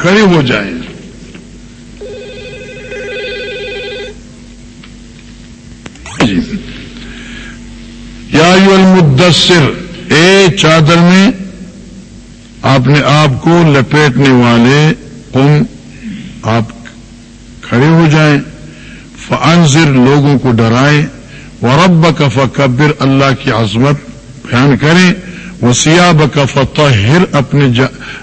کھڑے ہو جائیں۔ جی۔ یا المدثر، اے چادر میں آپ نے آپ کو لپیٹنے والے قم آپ کھڑے ہو جائیں۔ فانزر لوگوں کو ڈرائیں ورب کا فکبر اللہ کی عظمت بیان کریں۔ وہ سیاب کا فتح اپنے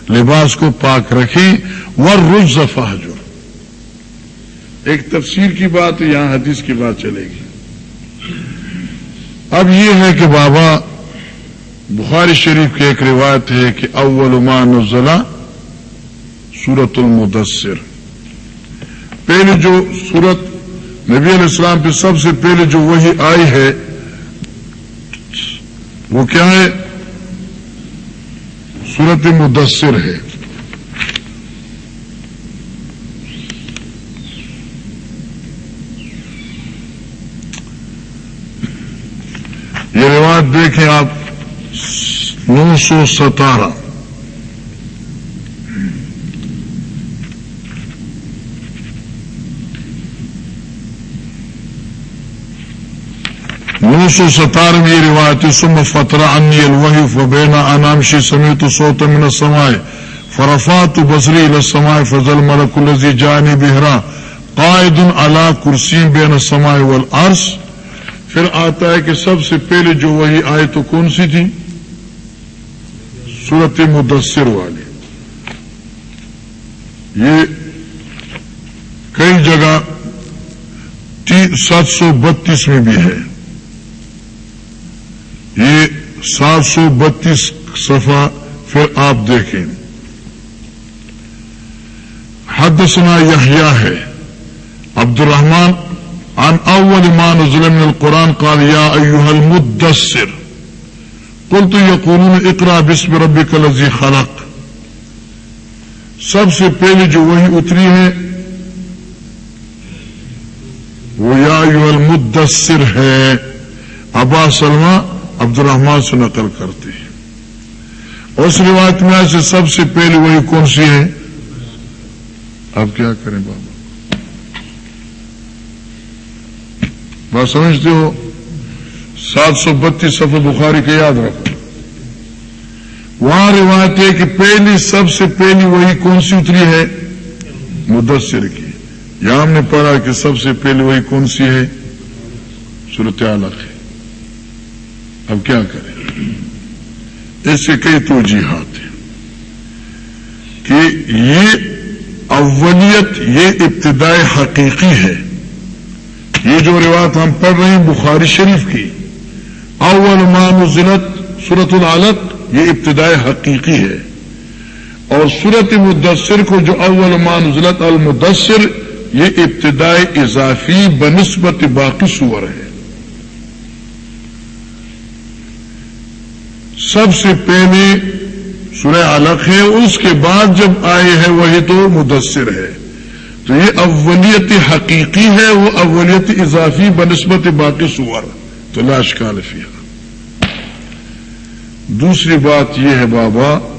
لباس کو پاک رکھیں ور رز جو ایک تفسیر کی بات، یہاں حدیث کی بات چلے گی۔ اب یہ ہے کہ بابا بخاری شریف کی ایک روایت ہے کہ اول ما نزلہ سورت المدثر۔ پہلے جو سورت نبی علیہ السلام پہ سب سے پہلے جو وہی آئی ہے، وہ کیا ہے؟ سورت مدثر ہے۔ یہ روایت دیکھیں آپ نو سو ستارہ۔ نو سو ستارویں روایت سم فترا انی الوحی فبینا انامشی سمیت سوت من السماء فرفات بصری الى السماء فضل ملک الذي جانی بہرا قائد على کرسی بین السماء والارض پھر آتا ہے کہ سب سے پہلے جو وہی آئے تو کون سی تھی؟ صورت مدثر والی۔ یہ کئی جگہ سات سو بتیس میں بھی ہے۔ یہ سات سو بتیس صفحہ پھر آپ دیکھیں۔ حد سنا یحییٰ ہے۔ عبد الرحمان عن اول ما نزل من القرآن قال، یا ایوہ المدثر، قلت یقولون اقرا بسم ربک الذی خلق۔ سب سے پہلے جو وہی اتری ہے، وہ یا ایوہ المدثر ہے۔ ابا سلمہ عبد الرحمان سے نقل کرتے ہیں۔ اس روایت میں سے سب سے پہلے وہی کون سی ہے؟ آپ کیا کریں بابا؟ بات سمجھتے ہو؟ سات سو بتیس سفر بخاری کے یاد رکھو۔ وہاں روایت ہے کہ پہلی سب سے پہلی وہی کون سی اتری ہے؟ مدثر کی۔ یہاں ہم نے پڑھا کہ سب سے پہلی وہی کون سی ہے؟ صورت عالق ہے اب کیا کریں؟ اس سے کئی توجیحات ہیں کہ یہ اولیت، یہ ابتدائی حقیقی ہے۔ یہ جو روایت ہم پڑھ رہے ہیں بخاری شریف کی، اول مان ضلعت صورت العالت یہ ابتدائی حقیقی ہے۔ اور صورت مدثر کو جو اول مان ضلعت المدثر، یہ ابتدائی اضافی بنسبت باقی سور ہے۔ سب سے پہلے سورہ علق ہے، اس کے بعد جب آئے ہیں، وہی تو مدثر ہے۔ تو یہ اولیت حقیقی ہے، وہ اولیت اضافی بنسبت باقی سور۔ تو لاش کا لفیہ دوسری بات یہ ہے بابا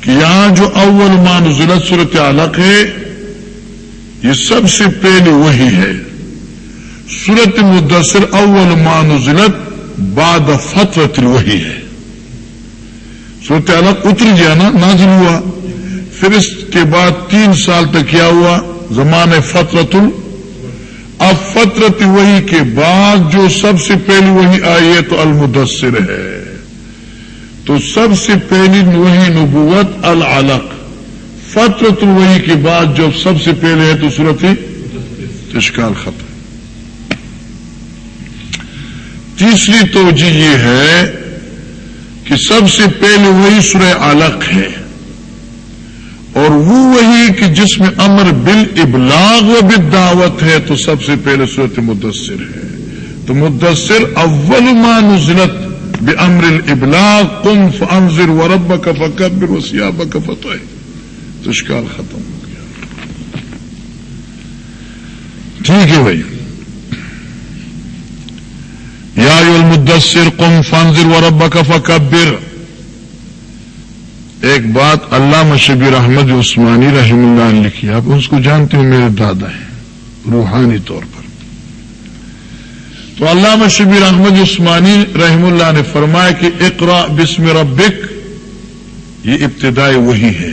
کہ یہاں جو اول مان ضلعت صورت علق ہے، یہ سب سے پہلے وہی ہے۔ صورت مدثر اول مان ضلعت بعد فتوت وہی ہے۔ صورت الگ اتر گیا نا، نازل ہوا۔ پھر اس کے بعد تین سال تک کیا ہوا؟ زمان فطرت اب فطرت وہی کے بعد جو سب سے پہلی وہی آئی ہے تو المدثر ہے۔ تو سب سے پہلی وہی نبوت العلق۔ فطرت الوحی کے بعد جو سب سے پہلے ہے تو صورت ہی اشکال ختم۔ تیسری توجہ یہ ہے کہ سب سے پہلے وہی سورہ علق ہے اور وہ وہی کہ جس میں امر بل ابلاغ و دعوت ہے تو سب سے پہلے صورت مدثر ہے۔ تو مدثر اول ما نزلت بے امر ابلاغ کم فنزر ورب کا فکبر وسیاب کا فتح تو اشکال ختم ہو گیا۔ ٹھیک ہے بھائی۔ یا المدثر قم فانزر و رب کا فکبر ایک بات علامہ شبیر احمد عثمانی رحم اللہ نے لکھی آپ اس کو جانتے ہو، میرے دادا ہیں، روحانی طور پر۔ تو علامہ شبیر احمد عثمانی رحم اللہ نے فرمایا کہ اقرا بسم ربک، یہ ابتدائی وہی ہے۔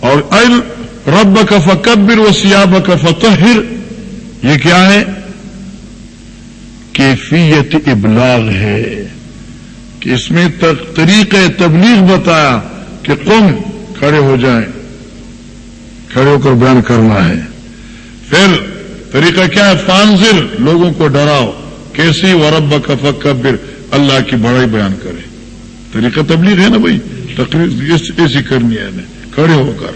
اور رب کا فکبر و سیاب کا فتحر یہ کیا ہے؟ کیفیت ابلاغ ہے کہ اس میں طریقہ تبلیغ بتایا کہ قم کھڑے ہو جائیں، کھڑے ہو کر بیان کرنا ہے۔ پھر طریقہ کیا ہے؟ فانزر لوگوں کو ڈراؤ۔ کیسی؟ ورب کا فکبر۔ اللہ کی بڑائی بیان کرے۔ طریقہ تبلیغ ہے نا بھائی؟ تقریر ایسی کرنی ہے کھڑے ہو کر۔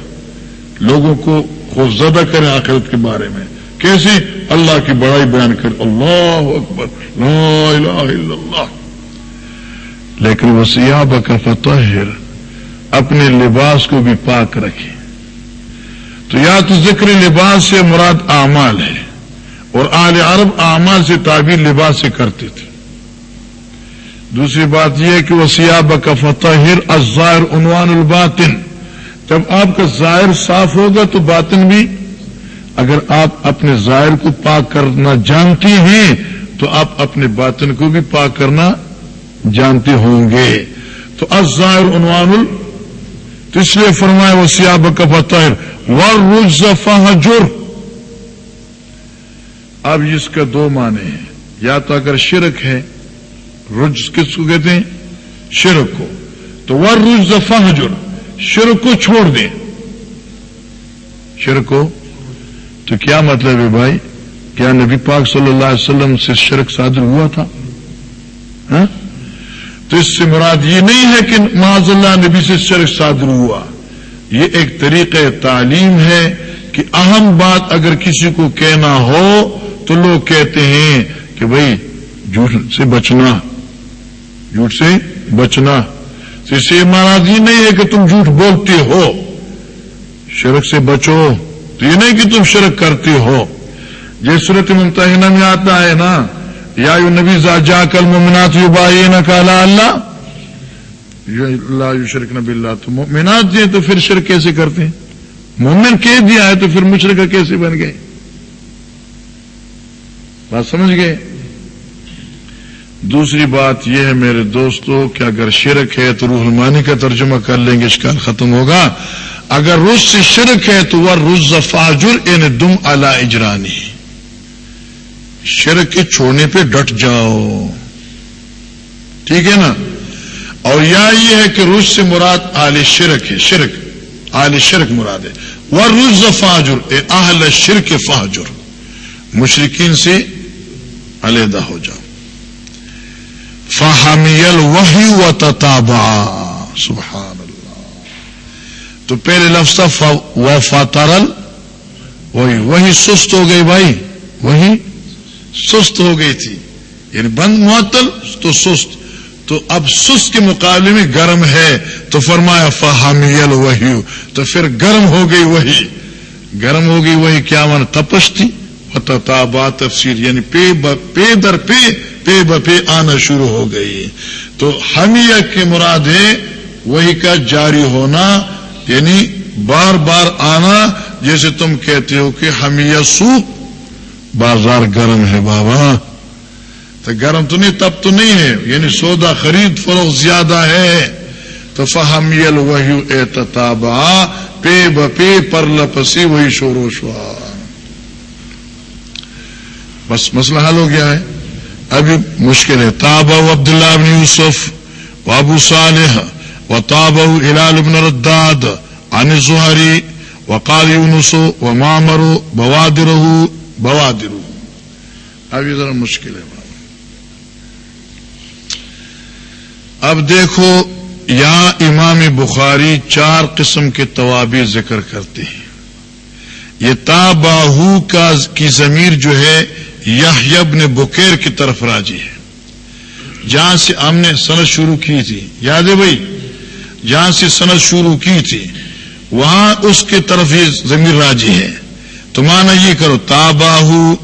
لوگوں کو خوفزدہ کریں آخرت کے بارے میں۔ کیسی؟ اللہ کی بڑائی بیان کرے اللہ اکبر۔ لا الہ الا اللہ۔ لیکن وہ سیاب کا فتح اپنے لباس کو بھی پاک رکھے۔ تو یا تو ذکر لباس سے مراد اعمال ہے، اور آل عرب اعمال سے تعبیر لباس سے کرتے تھے۔ دوسری بات یہ کہ وہ سیاب کا فتح ازائر عنوان الباطن۔ جب آپ کا ظاہر صاف ہوگا تو باطن بھی اگر آپ اپنے ظاہر کو پاک کرنا جانتی ہیں، تو آپ اپنے باطن کو بھی پاک کرنا جانتے ہوں گے۔ تو ازائر عنوان ال تو اس لیے فرمایا، وہ سیاب کا فتح ور رجر اب اس کا دو معنی ہیں۔ یا تو اگر شرک ہے رج کس کو کہتے ہیں؟ شرک کو۔ تو ور رج شرک کو چھوڑ دیں۔ شرک کو تو کیا مطلب ہے بھائی کیا نبی پاک صلی اللہ علیہ وسلم سے شرک صادر ہوا تھا؟ ہاں؟ تو اس سے مراد یہ نہیں ہے کہ معذ اللہ نبی سے شرک صادر ہوا۔ یہ ایک طریقہ تعلیم ہے کہ اہم بات اگر کسی کو کہنا ہو تو لوگ کہتے ہیں کہ بھائی جھوٹ سے بچنا، جھوٹ سے بچنا۔ اس سے مراد یہ نہیں ہے کہ تم جھوٹ بولتے ہو، شرک سے بچو۔ تو یہ نہیں کہ تم شرک کرتے ہو۔ جس صورت ممتحنہ میں آتا ہے نا، یا یو نبی جا کل مومنات یو بائی نہ کالا اللہ۔ اللہ یو شرک نبی اللہ تو مومنات دیں تو پھر شرک کیسے کرتے ہیں؟ مومن کہہ دیا ہے تو پھر مشرقہ کیسے بن گئے؟ بات سمجھ گئے؟ دوسری بات یہ ہے میرے دوستو، کہ اگر شرک ہے تو روح المانی کا ترجمہ کر لیں گے اشکال ختم ہوگا۔ اگر رس سے شرک ہے تو وہ رز فاجر ان یعنی دم اللہ اجرانی شرک کے چھوڑنے پہ ڈٹ جاؤ۔ ٹھیک ہے نا؟ اور یا یہ ہے کہ رس سے مراد آل شرک ہے، شرک۔ آل شرک مراد ہے۔ وہ رز فاجر اے آل شرک فاجر۔ مشرقین سے علیحدہ ہو جاؤ۔ فہمیل وہی و تتابا سبحان تو پہلے لفظ و فاترل وہی وہی سست ہو گئی بھائی، وہی سست ہو گئی تھی۔ یعنی بند معطل تو سست۔ تو اب سست کے مقابلے میں گرم ہے۔ تو فرمایا فہمیل وہی تو پھر گرم ہو گئی وہی۔ گرم ہو گئی وہی کیا من تپش تھی۔ تتابا تفسیر یعنی پے پے در پے پے بپے آنا شروع ہو گئی۔ تو ہمیا کے مراد ہے وہی کا جاری ہونا۔ یعنی بار بار آنا جیسے تم کہتے ہو کہ ہمیا سوپ بازار گرم ہے بابا تو گرم تو نہیں، تب تو نہیں ہے۔ یعنی سودا خرید فروخت زیادہ ہے۔ تو فہمیل وہی اعتتابا، پے بپے پر لپسی وہی شور و شوار بس مسئلہ حل ہو گیا ہے۔ ابھی مشکل ہے۔ تابا عبداللہ ابن یوسف و ابو صالح و تابہ ہلال ابن رداد عن زہری و قال یونس و مامر بوادر بوادر ابھی ذرا مشکل ہے اب دیکھو یہاں امام بخاری چار قسم کے توابی ذکر کرتے ہیں۔ یہ تاباہو کا کی ضمیر جو ہے یب نے بکیر کی طرف راجی ہے۔ جہاں سے ہم نے صنعت شروع کی تھی۔ یاد ہے بھائی؟ جہاں سے صنعت شروع کی تھی، وہاں اس کی طرف یہ زمین راجی ہے۔ تو مانا یہ کرو تاباہو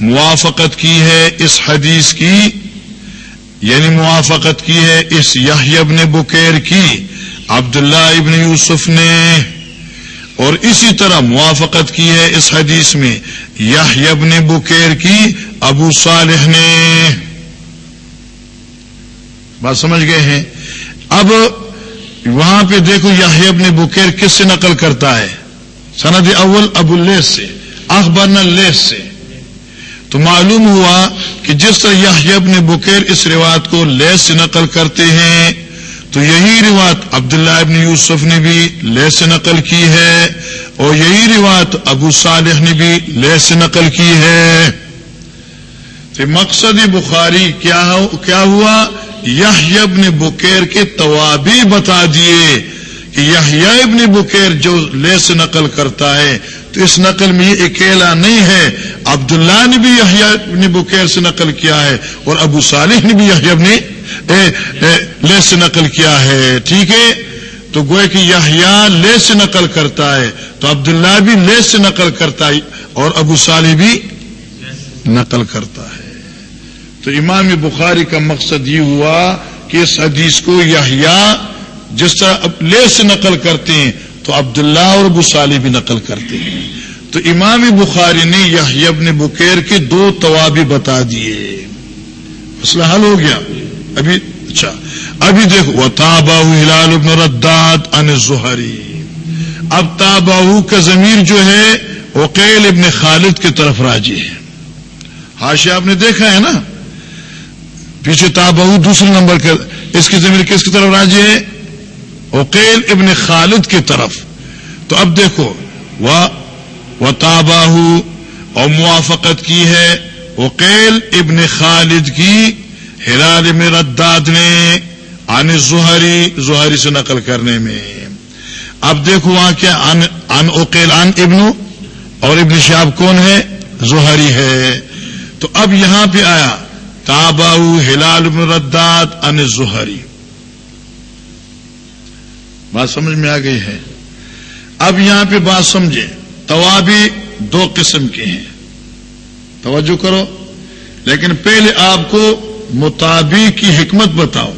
موافقت کی ہے اس حدیث کی یعنی موافقت کی ہے اس یحیب نے بکیر کی، عبداللہ ابن یوسف نے۔ اور اسی طرح موافقت کی ہے اس حدیث میں یہ ابن بکیر کی، ابو صالح نے۔ بات سمجھ گئے ہیں؟ اب وہاں پہ دیکھو یہ ابن بکیر کس سے نقل کرتا ہے؟ سند اول ابو اللیس سے اخبر لیس سے۔ تو معلوم ہوا کہ جس طرح یہ ابن بکیر اس روایت کو لیس سے نقل کرتے ہیں، تو یہی روایت عبداللہ ابن یوسف نے بھی لہ سے نقل کی ہے اور یہی روایت ابو صالح نے بھی لہ سے نقل کی ہے۔ تو مقصد بخاری کیا ہوا؟ یہ ابن بکیر کے توابی بتا دیے کہ یہ ابن بکیر جو لہ سے نقل کرتا ہے، تو اس نقل میں یہ اکیلا نہیں ہے۔ عبداللہ نے بھی یہ ابن بکیر سے نقل کیا ہے اور ابو صالح نے بھی یہ ابن لے سے نقل کیا ہے۔ ٹھیک ہے؟ تو گوئے کہ یہ لے سے نقل کرتا ہے۔ تو عبداللہ بھی لے سے نقل کرتا ہے اور ابو صالح بھی نقل کرتا ہے۔ تو امام بخاری کا مقصد یہ ہوا کہ اس حدیث کو یہ جس طرح لے سے نقل کرتے ہیں، تو عبداللہ اور ابو صالح بھی نقل کرتے ہیں۔ تو امام بخاری نے یہ ابن بکیر کے دو توابی بتا دیے۔ مسئلہ حل ہو گیا۔ ابھی اچھا۔ ابھی دیکھو، وہ تاباہ ہلال ابن رداد ان زہری اب تاباہ کا ضمیر جو ہے وکیل ابن خالد کی طرف راجی ہے۔ ہاشی آپ نے دیکھا ہے نا؟ پیچھے تاباہ دوسرے نمبر کے اس کی زمین کس کی طرف راجی ہے؟ وکیل ابن خالد کی طرف۔ تو اب دیکھو وہ تاباہ اور موافقت کی ہے وکیل ابن خالد کی ہلال میں رداد نے ان زہری زہری سے نقل کرنے میں۔ اب دیکھو وہاں کیا ان اوکیل ان ابن اور ابن شاب کون ہے؟ زہری ہے۔ تو اب یہاں پہ آیا۔ تابا ہلال ابن رداد ان زہری۔ بات سمجھ میں آ گئی ہے۔ اب یہاں پہ بات سمجھے توابی دو قسم کے ہیں۔ توجہ کرو۔ لیکن پہلے آپ کو مطابق کی حکمت بتاؤ۔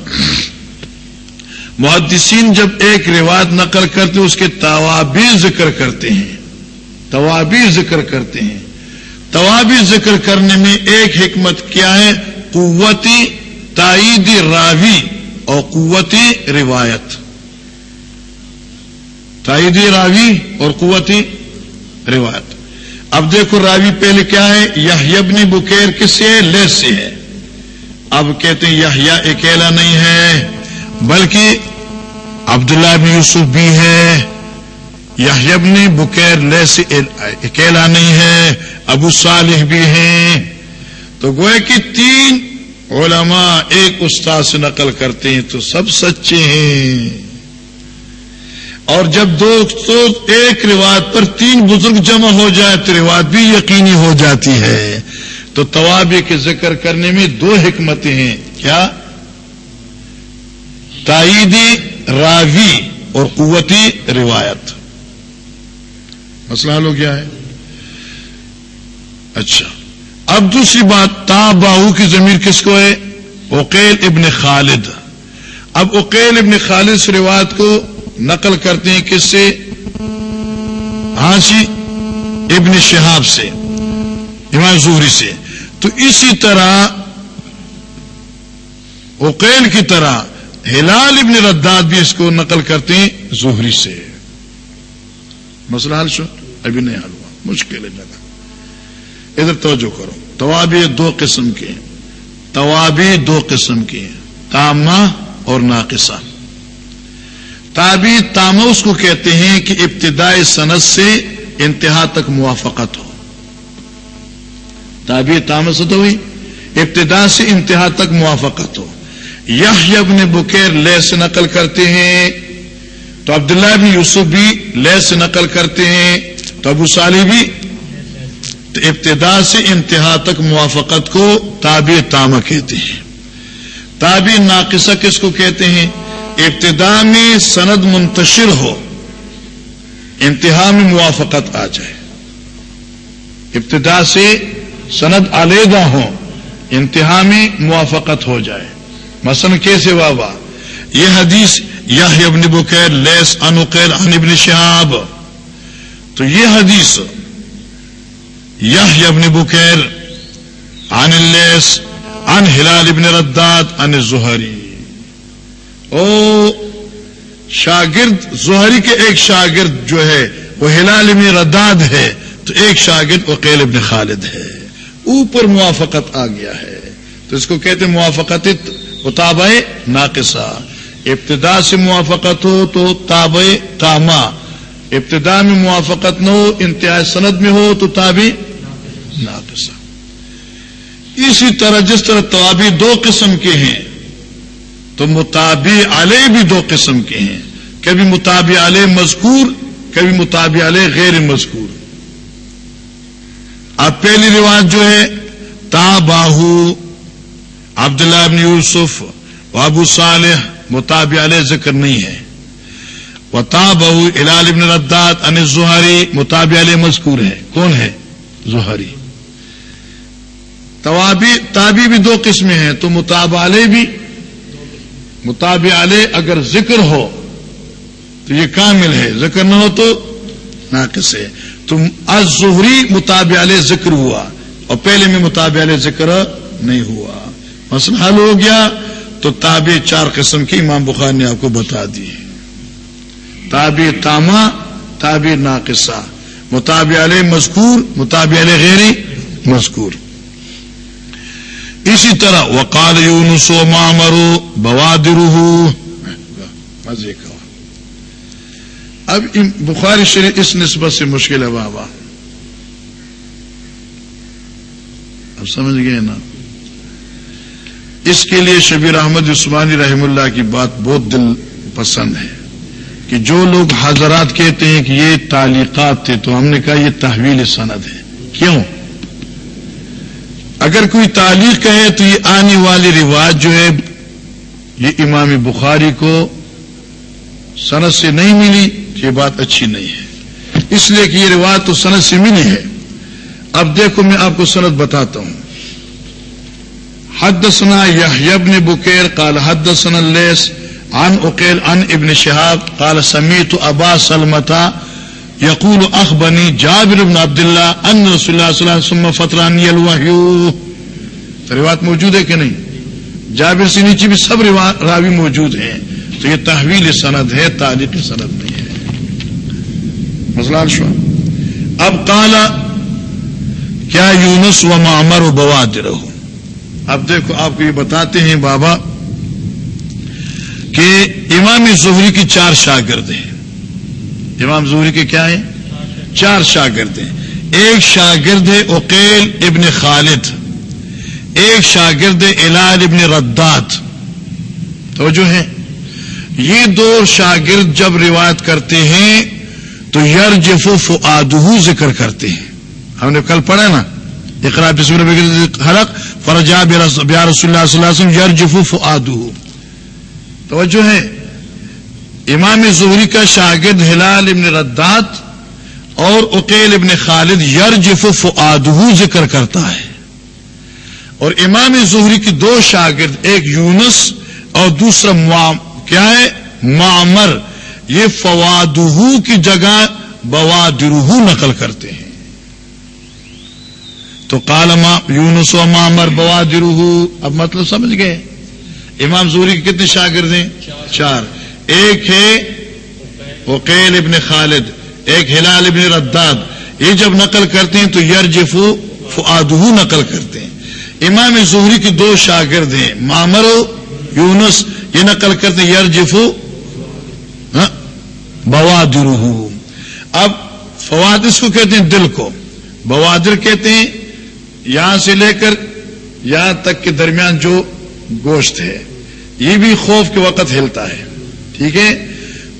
محدثین جب ایک روایت نقل کرتے اس کے توابی ذکر کرتے ہیں۔ توابی ذکر کرتے ہیں۔ توابی ذکر کرنے میں ایک حکمت کیا ہے؟ قوتی تائیدی راوی اور قوتی روایت. تائیدی راوی اور قوتی روایت. اب دیکھو راوی پہلے کیا ہے؟ یہ بکیر کس سے ہے؟ لیس سے ہے. اب کہتے ہیں یہ اکیلا نہیں ہے، بلکہ عبداللہ بن یوسف بھی ہے۔ یہ ابن بکیر لیس اکیلا نہیں ہے، ابو صالح بھی ہیں۔ تو گوئے کہ تین علماء ایک استاد سے نقل کرتے ہیں تو سب سچے ہیں۔ اور جب دو تو ایک روایت پر تین بزرگ جمع ہو جائے تو روایت بھی یقینی ہو جاتی ہے۔ تو توابی کے ذکر کرنے میں دو حکمتیں ہیں۔ کیا؟ تائیدی راوی اور قوتی روایت۔ مسئلہ حل ہو گیا ہے۔ اچھا۔ اب دوسری بات، تا باہو کی ضمیر کس کو ہے؟ اوکیل ابن خالد. اب اوکیل ابن خالد سے روایت کو نقل کرتے ہیں کس سے؟ ہانسی ابن شہاب سے، امام زہری سے۔ تو اسی طرح اوکیل کی طرح ہلال ابن رداد بھی اس کو نقل کرتے ہیں زہری سے۔ مسئلہ حل شو، ابھی نہیں حل ہوا، مشکل ہے جگہ ادھر توجہ کرو۔ توابی دو قسم کے توابی دو قسم کے تامہ اور ناقصہ۔ تابی تامہ اس کو کہتے ہیں کہ ابتدائی صنعت سے انتہا تک موافقت ہو۔ تابع تامست ہوئی۔ ابتدا سے انتہا تک موافقت ہو۔ یہ ابن بکیر لے سے نقل کرتے ہیں۔ تو عبداللہ بھی یوسف بھی لے سے نقل کرتے ہیں۔ تو ابو صالح بھی تو ابتدا سے انتہا تک موافقت کو تابع تامہ کہتے ہیں۔ تابع ناقصہ کس کو کہتے ہیں؟ ابتدا میں سند منتشر ہو، انتہا میں موافقت آ جائے۔ ابتدا سے سند علیحدہ ہوں انتہا میں موافقت ہو جائے۔ مثلا کیسے بابا یہ حدیث یہ ابن بکیر لیس انقیر ان ابن شہاب۔ تو یہ حدیث یہ ابن بکیر، عن اللیس عن ہلال ابن رداد ان زہری او شاگرد، زہری کے ایک شاگرد جو ہے، وہ ہلال ابن رداد ہے، تو ایک شاگرد وکیل ابن خالد ہے۔ اوپر موافقت آ گیا ہے۔ تو اس کو کہتے موافقت تاب ناقصہ۔ ابتدا سے موافقت ہو تو تاب تاما۔ ابتدا میں موافقت نہ ہو، انتہائی سند میں ہو تو تابی ناقصہ اسی طرح جس طرح توابی دو قسم کے ہیں، تو متابی علیہ بھی دو قسم کے ہیں۔ کبھی متابع علیہ مذکور، کبھی متابع علیہ غیر مذکور۔ اب پہلی رواج جو ہے تا باہو عبداللہ ابن یوسف ابو صالح متابع علیہ ذکر نہیں ہے۔ وہ تا بہو الال ابن رداد ان زہری متابع علیہ مذکور ہے۔ کون ہے؟ زہری۔ تابی بھی دو قسمیں ہیں، تو مطابع بھی، مطابع اگر ذکر ہو تو یہ کامل ہے، ذکر نہ ہو تو ناقص ہے۔ تو ظہری مطابع ذکر ہوا، اور پہلے میں مطابع ذکر نہیں ہوا۔ مسئلہ حل ہو گیا، تو تابع چار قسم کی امام بخار نے آپ کو بتا دی تابع تاما تابع ناقصہ۔ مطابع مذکور، مطابع غیری مذکور۔ اسی طرح وقال یونس و مامرو بوادر مزے کا اب بخاری شریف اس نسبت سے مشکل ہے بابا. اب سمجھ گئے نا؟ اس کے لیے شبیر احمد عثمانی رحم اللہ کی بات بہت دل پسند ہے کہ جو لوگ حضرات کہتے ہیں کہ یہ تعلیقات تھے تو ہم نے کہا یہ تحویل سند ہے. کیوں؟ اگر کوئی تعلیق کہے تو یہ آنے والی رواج جو ہے، یہ امام بخاری کو صنعت سے نہیں ملی یہ بات اچھی نہیں ہے۔ اس لیے کہ یہ رواج تو صنعت سے ملی ہے۔ اب دیکھو میں آپ کو صنعت بتاتا ہوں۔ حد سنا ابن بکیر کال حد سن اللیس ان اکیل ان ابن شہاب کال سمیت ابا سلمتا یقول اخ بنی جابر بن عبد اللہ ان رسول اللہ صلی اللہ علیہ فترانی الوحیو روایت موجود ہے کہ نہیں؟ جابر سے نیچے بھی سب راوی موجود ہیں. تو یہ تحویل سند ہے، تعلیق سند نہیں ہے۔ مسلان شو اب کالا کیا یونس و معمر و بواد رہو اب دیکھو، آپ کو یہ بتاتے ہیں بابا کہ امام زہری کی چار شاگرد ہیں۔ امام زہری کے کیا ہیں؟ چار شاگرد ہیں۔ ایک شاگرد ہے اوکیل ابن خالد، ایک شاگرد الال ابن ردات تو جو ہے یہ دو شاگرد جب روایت کرتے ہیں تو یر جف ذکر کرتے ہیں۔ ہم نے کل پڑھا نا؟ اقرا بسم حلق فرجا بیا رسول اللہ صلی اللہ علیہ وسلم یر جف توجہ ہے امام زہری کا شاگرد ہلال ابن ردات اور اکیل ابن خالد یر جف ذکر کرتا ہے۔ اور امام زہری کی دو شاگرد، ایک یونس اور دوسرا کیا ہے؟ معمر۔ یہ فوادہ کی جگہ بوادرہ نقل کرتے ہیں۔ تو کالما یونس و معمر بوادرہ اب مطلب سمجھ گئے۔ امام زہری کے کتنے شاگرد ہیں؟ چار۔ ایک ہے وکیل ابن خالد، ایک ہلال ابن رداد۔ یہ جب نقل کرتے ہیں تو یرجفو فعادہ نقل کرتے ہیں۔ امام زہری کی دو شاگرد ہیں، مامر و یونس۔ یہ نقل کرتے ہیں، یرجفو ہاں، بوادر اب فواد اس کو کہتے ہیں دل کو۔ بوادر کہتے ہیں یہاں سے لے کر یہاں تک کے درمیان جو گوشت ہے، یہ بھی خوف کے وقت ہلتا ہے۔ ٹھیک ہے؟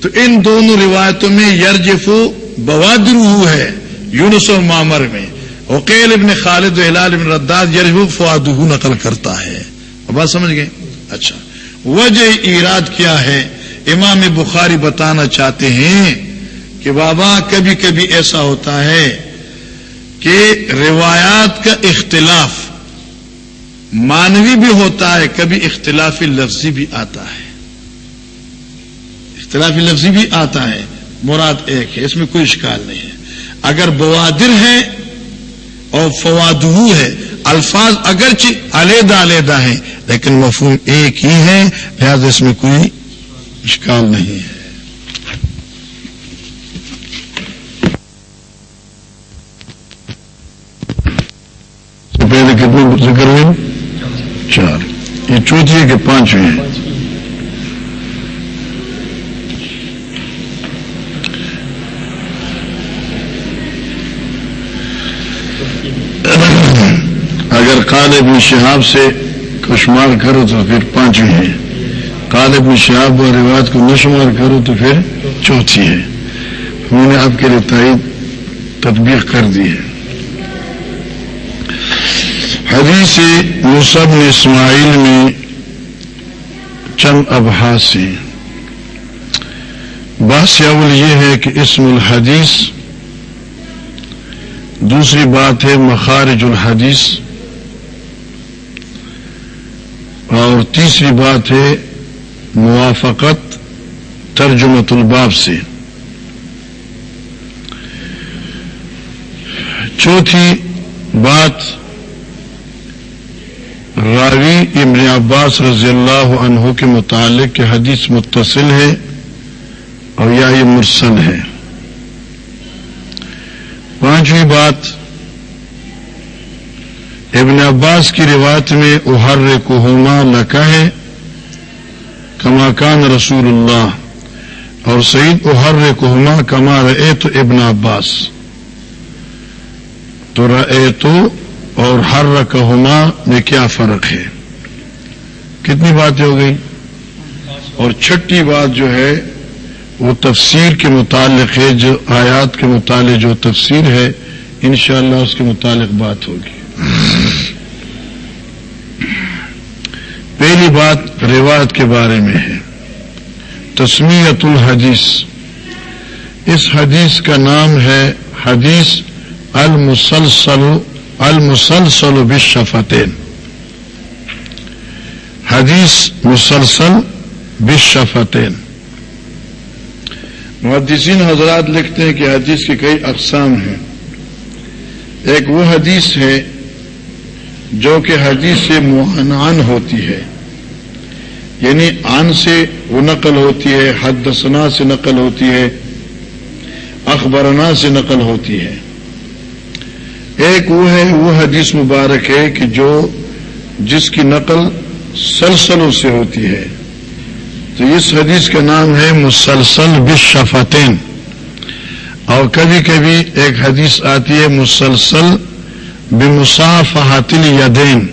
تو ان دونوں روایتوں میں یرجفو بوادر ہے، یونس و معمر میں۔ وکیل ابن خالد و ہلال ابن رداد یرجفو فوادہ نقل کرتا ہے۔ بات سمجھ گئے؟ اچھا۔ وجہ ایراد کیا ہے؟ امام بخاری بتانا چاہتے ہیں کہ بابا کبھی کبھی ایسا ہوتا ہے کہ روایات کا اختلاف مانوی بھی ہوتا ہے، کبھی اختلافی لفظی بھی آتا ہے۔ اختلافی لفظی بھی آتا ہے، مراد ایک ہے، اس میں کوئی شکال نہیں ہے۔ اگر بوادر ہے اور فوادو ہے، الفاظ اگرچہ علیحدہ علیحدہ ہیں، لیکن مفہوم ایک ہی ہے، لہذا اس میں کوئی اشکال نہیں ہے۔ پہلے کتنے ذکر ہوئے؟ چار۔ یہ چوتھی ہے کہ پانچویں ہیں۔ اگر قالب شہاب سے کشمار کرو تو پھر پانچویں ہے قالب شہاب و روایت کو نشمار کرو تو پھر چوتھی ہے۔ میں نے آپ کے لیے تائید تدبیق کر دی ہے۔ حدیث مصب اسماعیل میں چند ابحاس ہیں۔ باس اول یہ ہے کہ اسم الحدیث دوسری بات ہے مخارج الحدیث۔ اور تیسری بات ہے موافقت ترجمت الباب سے۔ چوتھی بات راوی ابن عباس رضی اللہ عنہ کے متعلق کہ حدیث متصل ہے اور یا یہ مرسل ہے۔ پانچویں بات ابن عباس کی روایت میں اہر کو ہوما لکا ہے کان رسول اللہ، اور سعید اہر کوہما کما رہے تو ابن عباس۔ تو رہے تو اور ہر رکہما میں کیا فرق ہے؟ کتنی باتیں ہو گئی؟ اور چھٹی بات جو ہے، وہ تفسیر کے متعلق ہے، جو آیات کے متعلق جو تفسیر ہے، انشاءاللہ اس کے متعلق بات ہوگی۔ پہلی بات روایت کے بارے میں ہے۔ تسمیت الحدیث۔ اس حدیث کا نام ہے حدیث المسلسل المسلسل بالشفتین۔ حدیث مسلسل بالشفتین۔ محدثین حضرات لکھتے ہیں کہ حدیث کی کئی اقسام ہیں۔ ایک وہ حدیث ہے جو کہ حدیث سے معنان ہوتی ہے۔ یعنی آن سے وہ نقل ہوتی ہے، حدثنا سے نقل ہوتی ہے، اخبرنا سے نقل ہوتی ہے۔ ایک وہ ہے، وہ حدیث مبارک ہے کہ جو جس کی نقل سلسلوں سے ہوتی ہے۔ تو اس حدیث کا نام ہے مسلسل بشفتین اور کبھی کبھی ایک حدیث آتی ہے مسلسل بمصاف حاطل یدین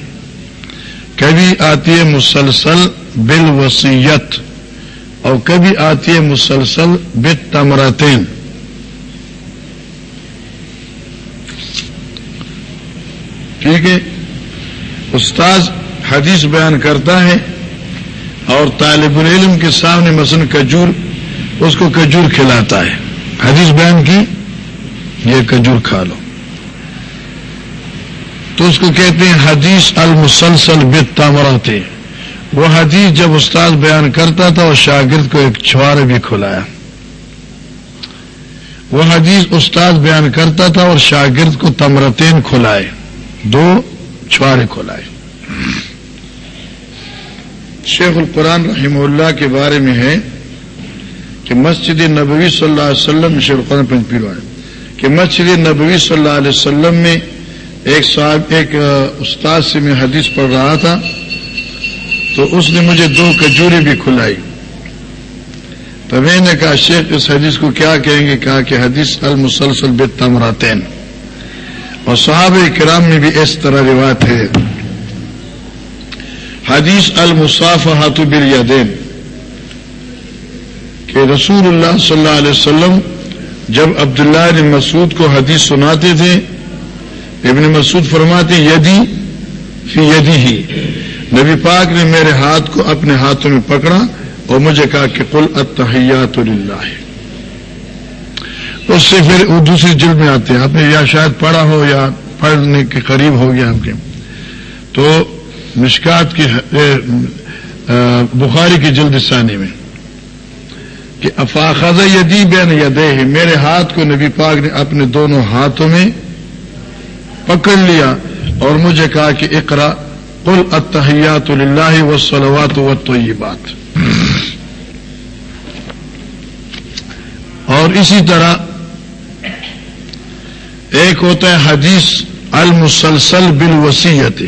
کبھی آتی ہے مسلسل بالوسیت اور کبھی آتی ہے مسلسل بتمرتین ٹھیک ہے؟ استاذ حدیث بیان کرتا ہے، اور طالب العلم کے سامنے مثلا کجور، اس کو کجور کھلاتا ہے۔ حدیث بیان کی، یہ کجور کھا لو۔ تو اس کو کہتے ہیں حدیث المسلسل بت تامراتے وہ حدیث جب استاد بیان کرتا تھا اور شاگرد کو ایک چھوار بھی کھلایا۔ وہ حدیث استاد بیان کرتا تھا اور شاگرد کو تمرتین کھلائے۔ دو چھوارے کھولائے شیخ القرآن رحم اللہ کے بارے میں ہے کہ مسجد نبوی صلی اللہ علیہ وسلم، شیخ القرآن پنج پیروائے کہ مسجد نبوی صلی اللہ علیہ وسلم میں ایک صاحب، ایک استاد سے میں حدیث پڑھ رہا تھا، تو اس نے مجھے دو کجوری بھی کھلائی۔ تو میں نے کہا، شیخ، اس حدیث کو کیا کہیں گے؟ کہا کہ حدیث المسلسل بے تمراتین اور صحابہ کرام میں بھی اس طرح روایت ہے۔ حدیث المصاف ہاتھ بریادین کہ رسول اللہ صلی اللہ علیہ وسلم جب عبداللہ بن مسعود کو حدیث سناتے تھے ابن مسعود فرماتے یدی فی یدی ہی نبی پاک نے میرے ہاتھ کو اپنے ہاتھوں میں پکڑا اور مجھے کہا کہ کل اتحیات اللہ ہے اس سے پھر وہ دوسری جلد میں آتے ہیں۔ آپ نے یا شاید پڑھا ہو یا پڑھنے کے قریب ہو گیا آپ کے۔ تو مشکات کی بخاری کی جلد ثانی میں کہ افاخذ یدی بین یدے میرے ہاتھ کو نبی پاک نے اپنے دونوں ہاتھوں میں پکڑ لیا اور مجھے کہا کہ اقرا قل اتحیات اللہ وسلوات و تو یہ بات اور اسی طرح ایک ہوتا ہے حدیث المسلسل بالوسیت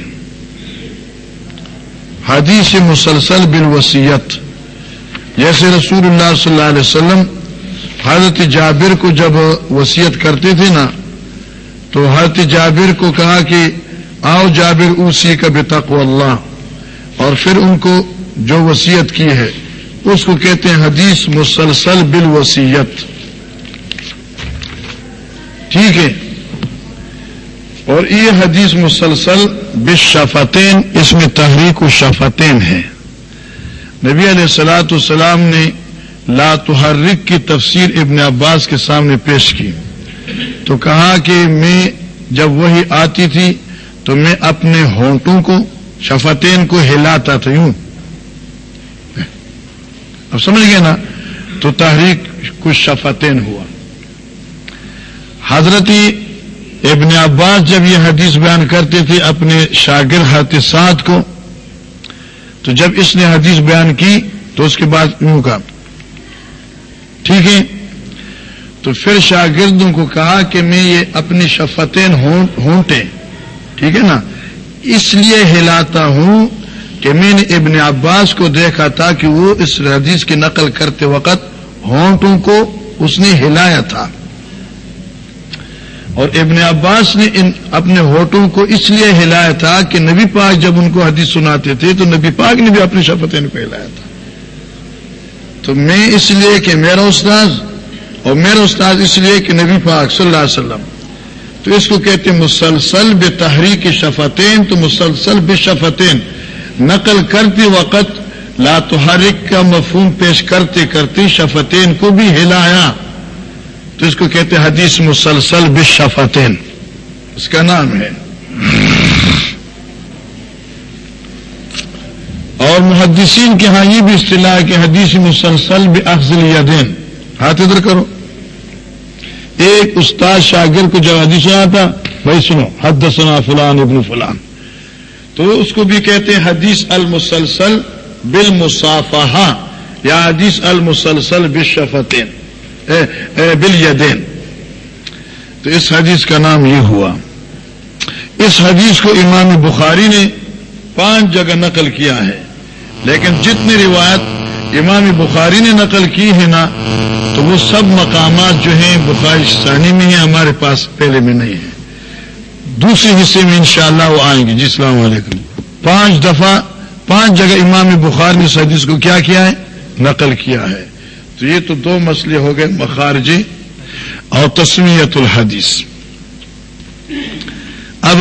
حدیث مسلسل بالوسیت جیسے رسول اللہ صلی اللہ علیہ وسلم حضرت جابر کو جب وسیعت کرتے تھے نا تو حضرت جابر کو کہا کہ آؤ جابر اسی کا بتق اللہ۔ اور پھر ان کو جو وسیعت کی ہے، اس کو کہتے ہیں حدیث مسلسل بالوسیت ٹھیک ہے۔ اور یہ حدیث مسلسل بشفتین اس میں تحریک و شفتین ہے۔ نبی علیہ السلاۃ السلام نے لا تحرک کی تفسیر ابن عباس کے سامنے پیش کی۔ تو کہا کہ میں جب وہی آتی تھی تو میں اپنے ہونٹوں کو، شفتین کو ہلاتا تھا یوں۔ اب سمجھ گئے نا؟ تو تحریک کچھ شفتین ہوا۔ حضرتی ابن عباس جب یہ حدیث بیان کرتے تھے اپنے شاگرد حادثات کو، تو جب اس نے حدیث بیان کی تو اس کے بعد یوں کہا۔ ٹھیک ہے؟ تو پھر شاگردوں کو کہا کہ میں یہ اپنی شفتین ہونٹیں۔ ٹھیک ہے نا؟ اس لیے ہلاتا ہوں کہ میں نے ابن عباس کو دیکھا تھا کہ وہ اس حدیث کی نقل کرتے وقت ہونٹوں کو اس نے ہلایا تھا۔ اور ابن عباس نے ان اپنے ہوٹوں کو اس لیے ہلایا تھا کہ نبی پاک جب ان کو حدیث سناتے تھے تو نبی پاک نے بھی اپنی شفتین کو ہلایا تھا۔ تو میں اس لیے کہ میرا استاذ اور میرا استاذ اس لیے کہ نبی پاک صلی اللہ علیہ وسلم، تو اس کو کہتے ہیں مسلسل بے تحریک شفتین، تو مسلسل بے شفتین نقل کرتے وقت لا تحرک کا مفہوم پیش کرتے کرتے شفتین کو بھی ہلایا۔ تو اس کو کہتے حدیث مسلسل بشفتین۔ اس کا نام ہے۔ اور محدثین کے ہاں یہ بھی اصطلاح کہ حدیث مسلسل بے افضل یادین ہاتھ ادھر کرو۔ ایک استاد شاگر کو جب حدیث آتا بھائی سنو حد سنا فلان ابن فلان۔ تو اس کو بھی کہتے ہیں حدیث المسلسل بالمصافحہ، یا حدیث المسلسل بشفتین بل یدین تو اس حدیث کا نام یہ ہوا۔ اس حدیث کو امام بخاری نے پانچ جگہ نقل کیا ہے، لیکن جتنی روایت امام بخاری نے نقل کی ہے نا، تو وہ سب مقامات جو ہیں بخاری ثانی میں ہیں، ہمارے پاس پہلے میں نہیں ہے دوسرے حصے میں انشاءاللہ وہ آئیں گے۔ جی السلام علیکم۔ پانچ دفعہ، پانچ جگہ امام بخار نے اس حدیث کو کیا کیا ہے؟ نقل کیا ہے۔ تو یہ تو دو مسئلے ہو گئے مخارجی اور تسمیت الحدیث۔ اب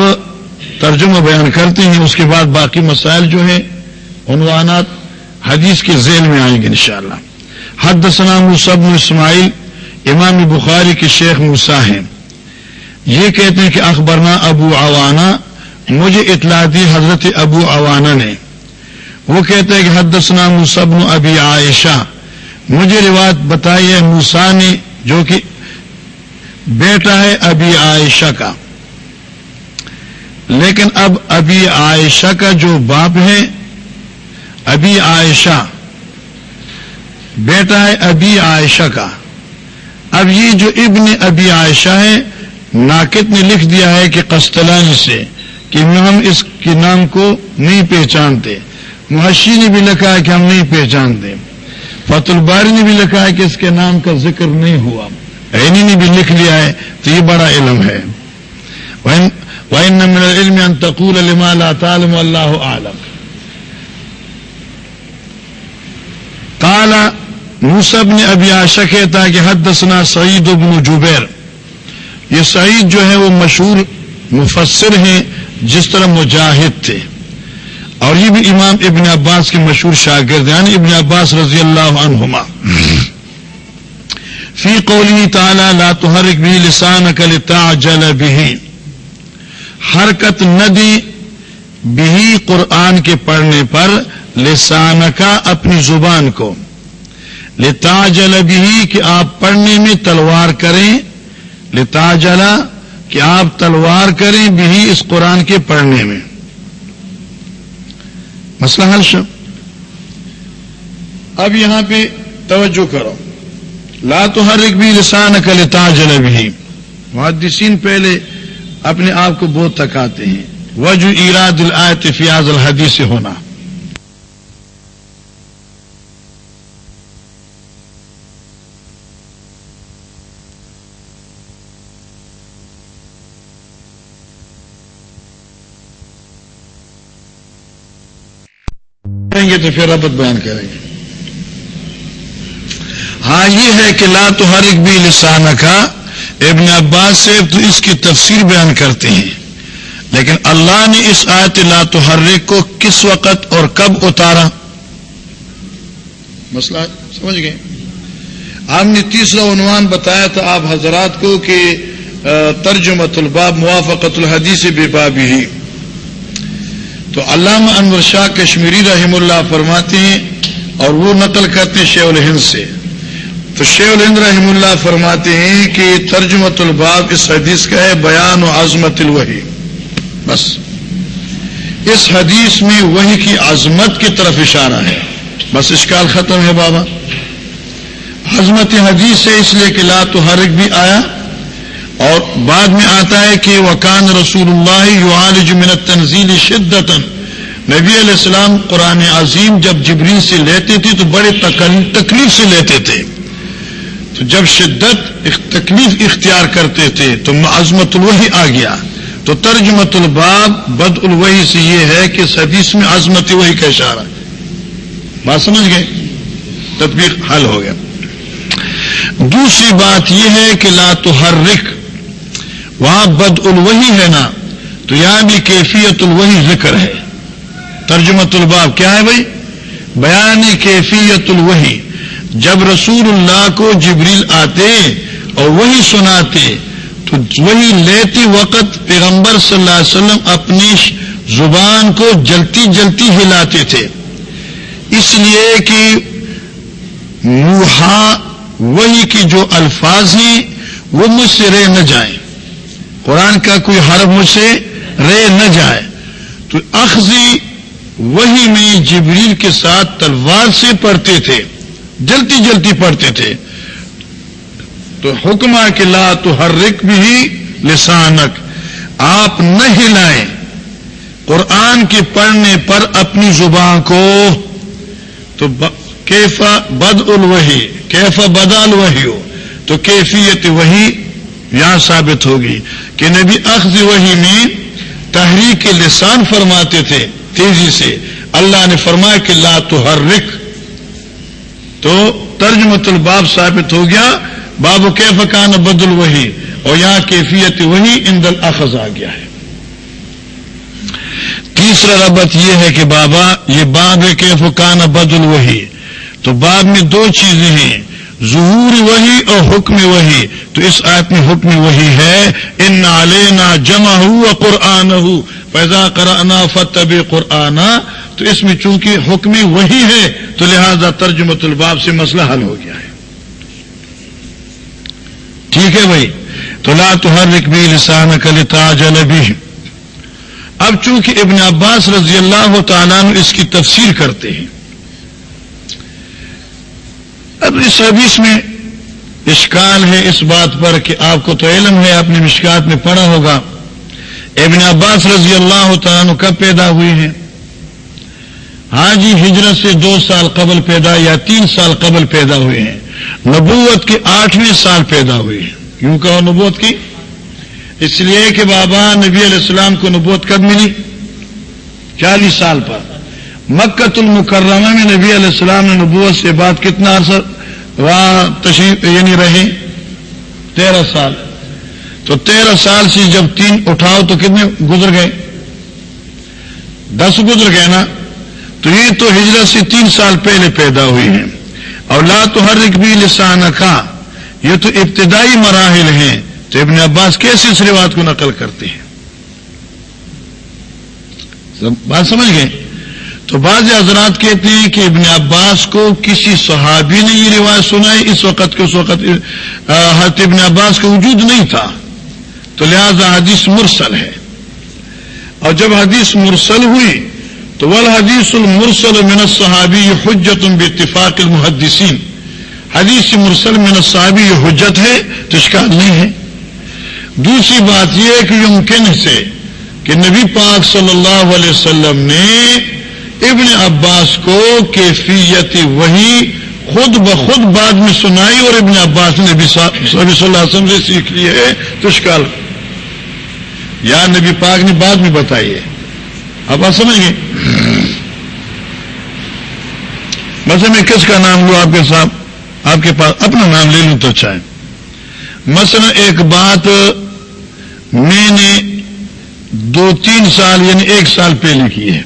ترجمہ بیان کرتے ہیں، اس کے بعد باقی مسائل جو ہیں، عنوانات۔ حدیث کے ذیل میں آئیں گے انشاءاللہ۔ حد سلام صب اسماعیل، امام بخاری کے شیخ موسا ہیں۔ یہ کہتے ہیں کہ اخبرنا ابو عوانہ، مجھے اطلاع دی حضرت ابو عوانہ نے۔ وہ کہتے ہیں کہ حد سنام صبن ابی عائشہ، مجھے روایت بتائی ہے موسا نے جو کہ بیٹا ہے ابھی عائشہ کا۔ لیکن اب ابھی عائشہ کا جو باپ ہے ابھی عائشہ۔ بیٹا ہے ابھی عائشہ کا۔ اب یہ جو ابن ابھی عائشہ ہے، ناقد نے لکھ دیا ہے کہ قسطلانی سے کہ ہم اس کے نام کو نہیں پہچانتے۔ محشی نے بھی لکھا ہے کہ ہم نہیں پہچانتے۔ فت الباری نے بھی لکھا ہے کہ اس کے نام کا ذکر نہیں ہوا۔ عینی نے بھی لکھ لیا ہے تو یہ بڑا علم ہے۔ وَإِنَّ مِنَ الْعِلْمِ أَن تَقُولَ لِمَا لَا تَعْلَمُ اللَّهُ أَعْلَمُ قال موسى بن ابی عائشہ کہتا ہے کہ حدثنا سعید بن جبیر۔ یہ سعید جو ہے وہ مشہور مفسر ہیں، جس طرح مجاہد تھے۔ اور یہ بھی امام ابن عباس کے مشہور شاگرد یعنی ابن عباس رضی اللہ عنہما۔ فی قولی تعالی، لا تحرک بھی لسان کل تعجل بھی حرکت نہ دی بھی قرآن کے پڑھنے پر لسان کا اپنی زبان کو۔ لتا جل بھی کہ آپ پڑھنے میں تلوار کریں۔ لتا جلا کہ آپ تلوار کریں بھی اس قرآن کے پڑھنے میں۔ مسئلہ حل شب اب یہاں پہ توجہ کرو۔ لا تو ہر ایک بھی لسان کا لتا جل بھی محدثین پہلے اپنے آپ کو بہت تکاتے ہیں۔ وجو ایراد الآیت فیاض الحدیث سے ہونا۔ کریں گے تو پھر ربط بیان کریں گے۔ ہاں یہ ہے کہ لا تو ہر ایک بھی لسانہ کا ابن عباس سے تو اس کی تفسیر بیان کرتے ہیں۔ لیکن اللہ نے اس آیت لا تو کو کس وقت اور کب اتارا؟ مسئلہ سمجھ گئے؟ ہم نے تیسرا عنوان بتایا تھا آپ حضرات کو کہ ترجمت الباب موافقت الحدیث بے بابی ہی تو علامہ انور شاہ کشمیری رحم اللہ فرماتے ہیں اور وہ نقل کرتے ہیں شیخ الہند سے۔ تو شیخ الہند رحم اللہ فرماتے ہیں کہ ترجمت الباب اس حدیث کا ہے، بیان و عظمت الوحی۔ بس۔ اس حدیث میں وہی کی عظمت کی طرف اشارہ ہے۔ بس اشکال ختم ہے بابا۔ عظمت حدیث سے اس لیے کہ لا تو ہر ایک بھی آیا۔ اور بعد میں آتا ہے کہ وکان رسول اللہ من تنزیل شدت نبی علیہ السلام قرآن عظیم جب جبری سے لیتے تھے تو بڑے تکلیف سے لیتے تھے۔ تو جب شدت تکلیف اختیار کرتے تھے تو عظمت الوحی آ گیا۔ تو ترجمت الباب بد الوحی سے یہ ہے کہ حدیث میں عظمت وہی کا اشارہ۔ بات سمجھ گئے؟ تطبیق حل ہو گیا۔ دوسری بات یہ ہے کہ لا تو ہر وہاں بد الوحی ہے نا، تو یہاں بھی کیفیت الوحی ذکر ہے۔ ترجمت الباب کیا ہے بھائی؟ بیان کیفیت الوحی۔ جب رسول اللہ کو جبریل آتے اور وہی سناتے، تو وہی لیتی وقت پیغمبر صلی اللہ علیہ وسلم اپنی زبان کو جلتی جلتی ہلاتے تھے۔ اس لیے کہ موہا وہی کی جو الفاظ ہیں، وہ مجھ سے رہ نہ جائیں۔ قرآن کا کوئی حرف مجھ سے رہ نہ جائے۔ تو اخذی وہی میں جبریل کے ساتھ تلوار سے پڑھتے تھے۔ جلتی جلتی پڑھتے تھے۔ تو حکمہ کے لا تو ہر رک بھی لسانک۔ آپ نہ ہلائیں۔ قرآن کے پڑھنے پر اپنی زبان کو۔ تو کیفا بد الوحی کیفا بدال وہی ہو۔ تو کیفیت وہی یہاں ثابت ہوگی کہ نبی اخذ وہی میں تحریک لسان فرماتے تھے تیزی سے۔ اللہ نے فرمایا کہ لا تو ہر تو ترجمت الباب ثابت ہو گیا، باب و کیف کان بدل وہی اور یہاں کیفیت وہی اندل اخذ آ گیا ہے۔ تیسرا ربط یہ ہے کہ بابا، یہ باب کیف کان بدل وہی۔ تو بعد میں دو چیزیں ہیں۔ ظہور وہی اور حکم وہی تو اس آیت میں حکم وہی ہے، ان نالینا جمع ہو قرآن ہو پیدا کرانا فتب قرآن تو اس میں چونکہ حکم وہی ہے، تو لہذا ترجمت الباب سے مسئلہ حل ہو گیا ہے۔ ٹھیک ہے بھائی؟ تو لا تو ہر رقبی لسان کل تاج اب چونکہ ابن عباس رضی اللہ تعالیٰ اس کی تفسیر کرتے ہیں اب اس حدیث میں اشکال ہے اس بات پر کہ آپ کو تو علم ہے اپنی مشکات میں پڑھا ہوگا۔ ابن عباس رضی اللہ تعالیٰ کب پیدا ہوئی ہیں؟ ہاں جی ہجرت سے دو سال قبل پیدا یا تین سال قبل پیدا ہوئے ہیں۔ نبوت کے آٹھویں سال پیدا ہوئے ہیں۔ کیوں کہو نبوت کی؟ اس لیے کہ بابا نبی علیہ السلام کو نبوت کب ملی؟ چالیس سال پر۔ مکت المکرمہ میں نبی علیہ السلام نے نبوت سے بعد کتنا عرصہ وہاں تشریف یعنی رہے تیرہ سال۔ تو تیرہ سال سے جب تین اٹھاؤ تو کتنے گزر گئے؟ دس گزر گئے نا؟ تو یہ تو ہجرت سے تین سال پہلے پیدا ہوئی ہیں۔ اور لا تو ہر بھی لسان کا یہ تو ابتدائی مراحل ہیں۔ تو ابن عباس کیسے اس روایت کو نقل کرتے ہیں۔ بات سمجھ گئے؟ تو بعض حضرات کہتے ہیں کہ ابن عباس کو کسی صحابی نے یہ روایت سنائی، اس وقت کے اس وقت حضرت ابن عباس کا وجود نہیں تھا۔ تو لہذا حدیث مرسل ہے۔ اور جب حدیث مرسل ہوئی، تو ول حدیث المرسل من صحابی یہ حجت باتفاق المحدثین۔ حدیث مرسل من صحابی یہ حجت ہے، تو شکایت نہیں ہے۔ دوسری بات یہ ہے کہ یمکن سے کہ نبی پاک صلی اللہ علیہ وسلم نے ابن عباس کو کیفیت وہی خود بخود بعد میں سنائی اور ابن عباس نے نبی صلی اللہ علیہ وسلم سے سیکھ لی ہے تو شکال یا نبی پاک نے بعد میں بتائی ہے۔ اب آپ سمجھ گئے؟ مثلا میں کس کا نام لوں آپ کے ساتھ؟ آپ کے پاس اپنا نام لے لوں تو اچھا ہے۔ مثلا ایک بات میں نے دو تین سال یعنی ایک سال پہلے کی ہے۔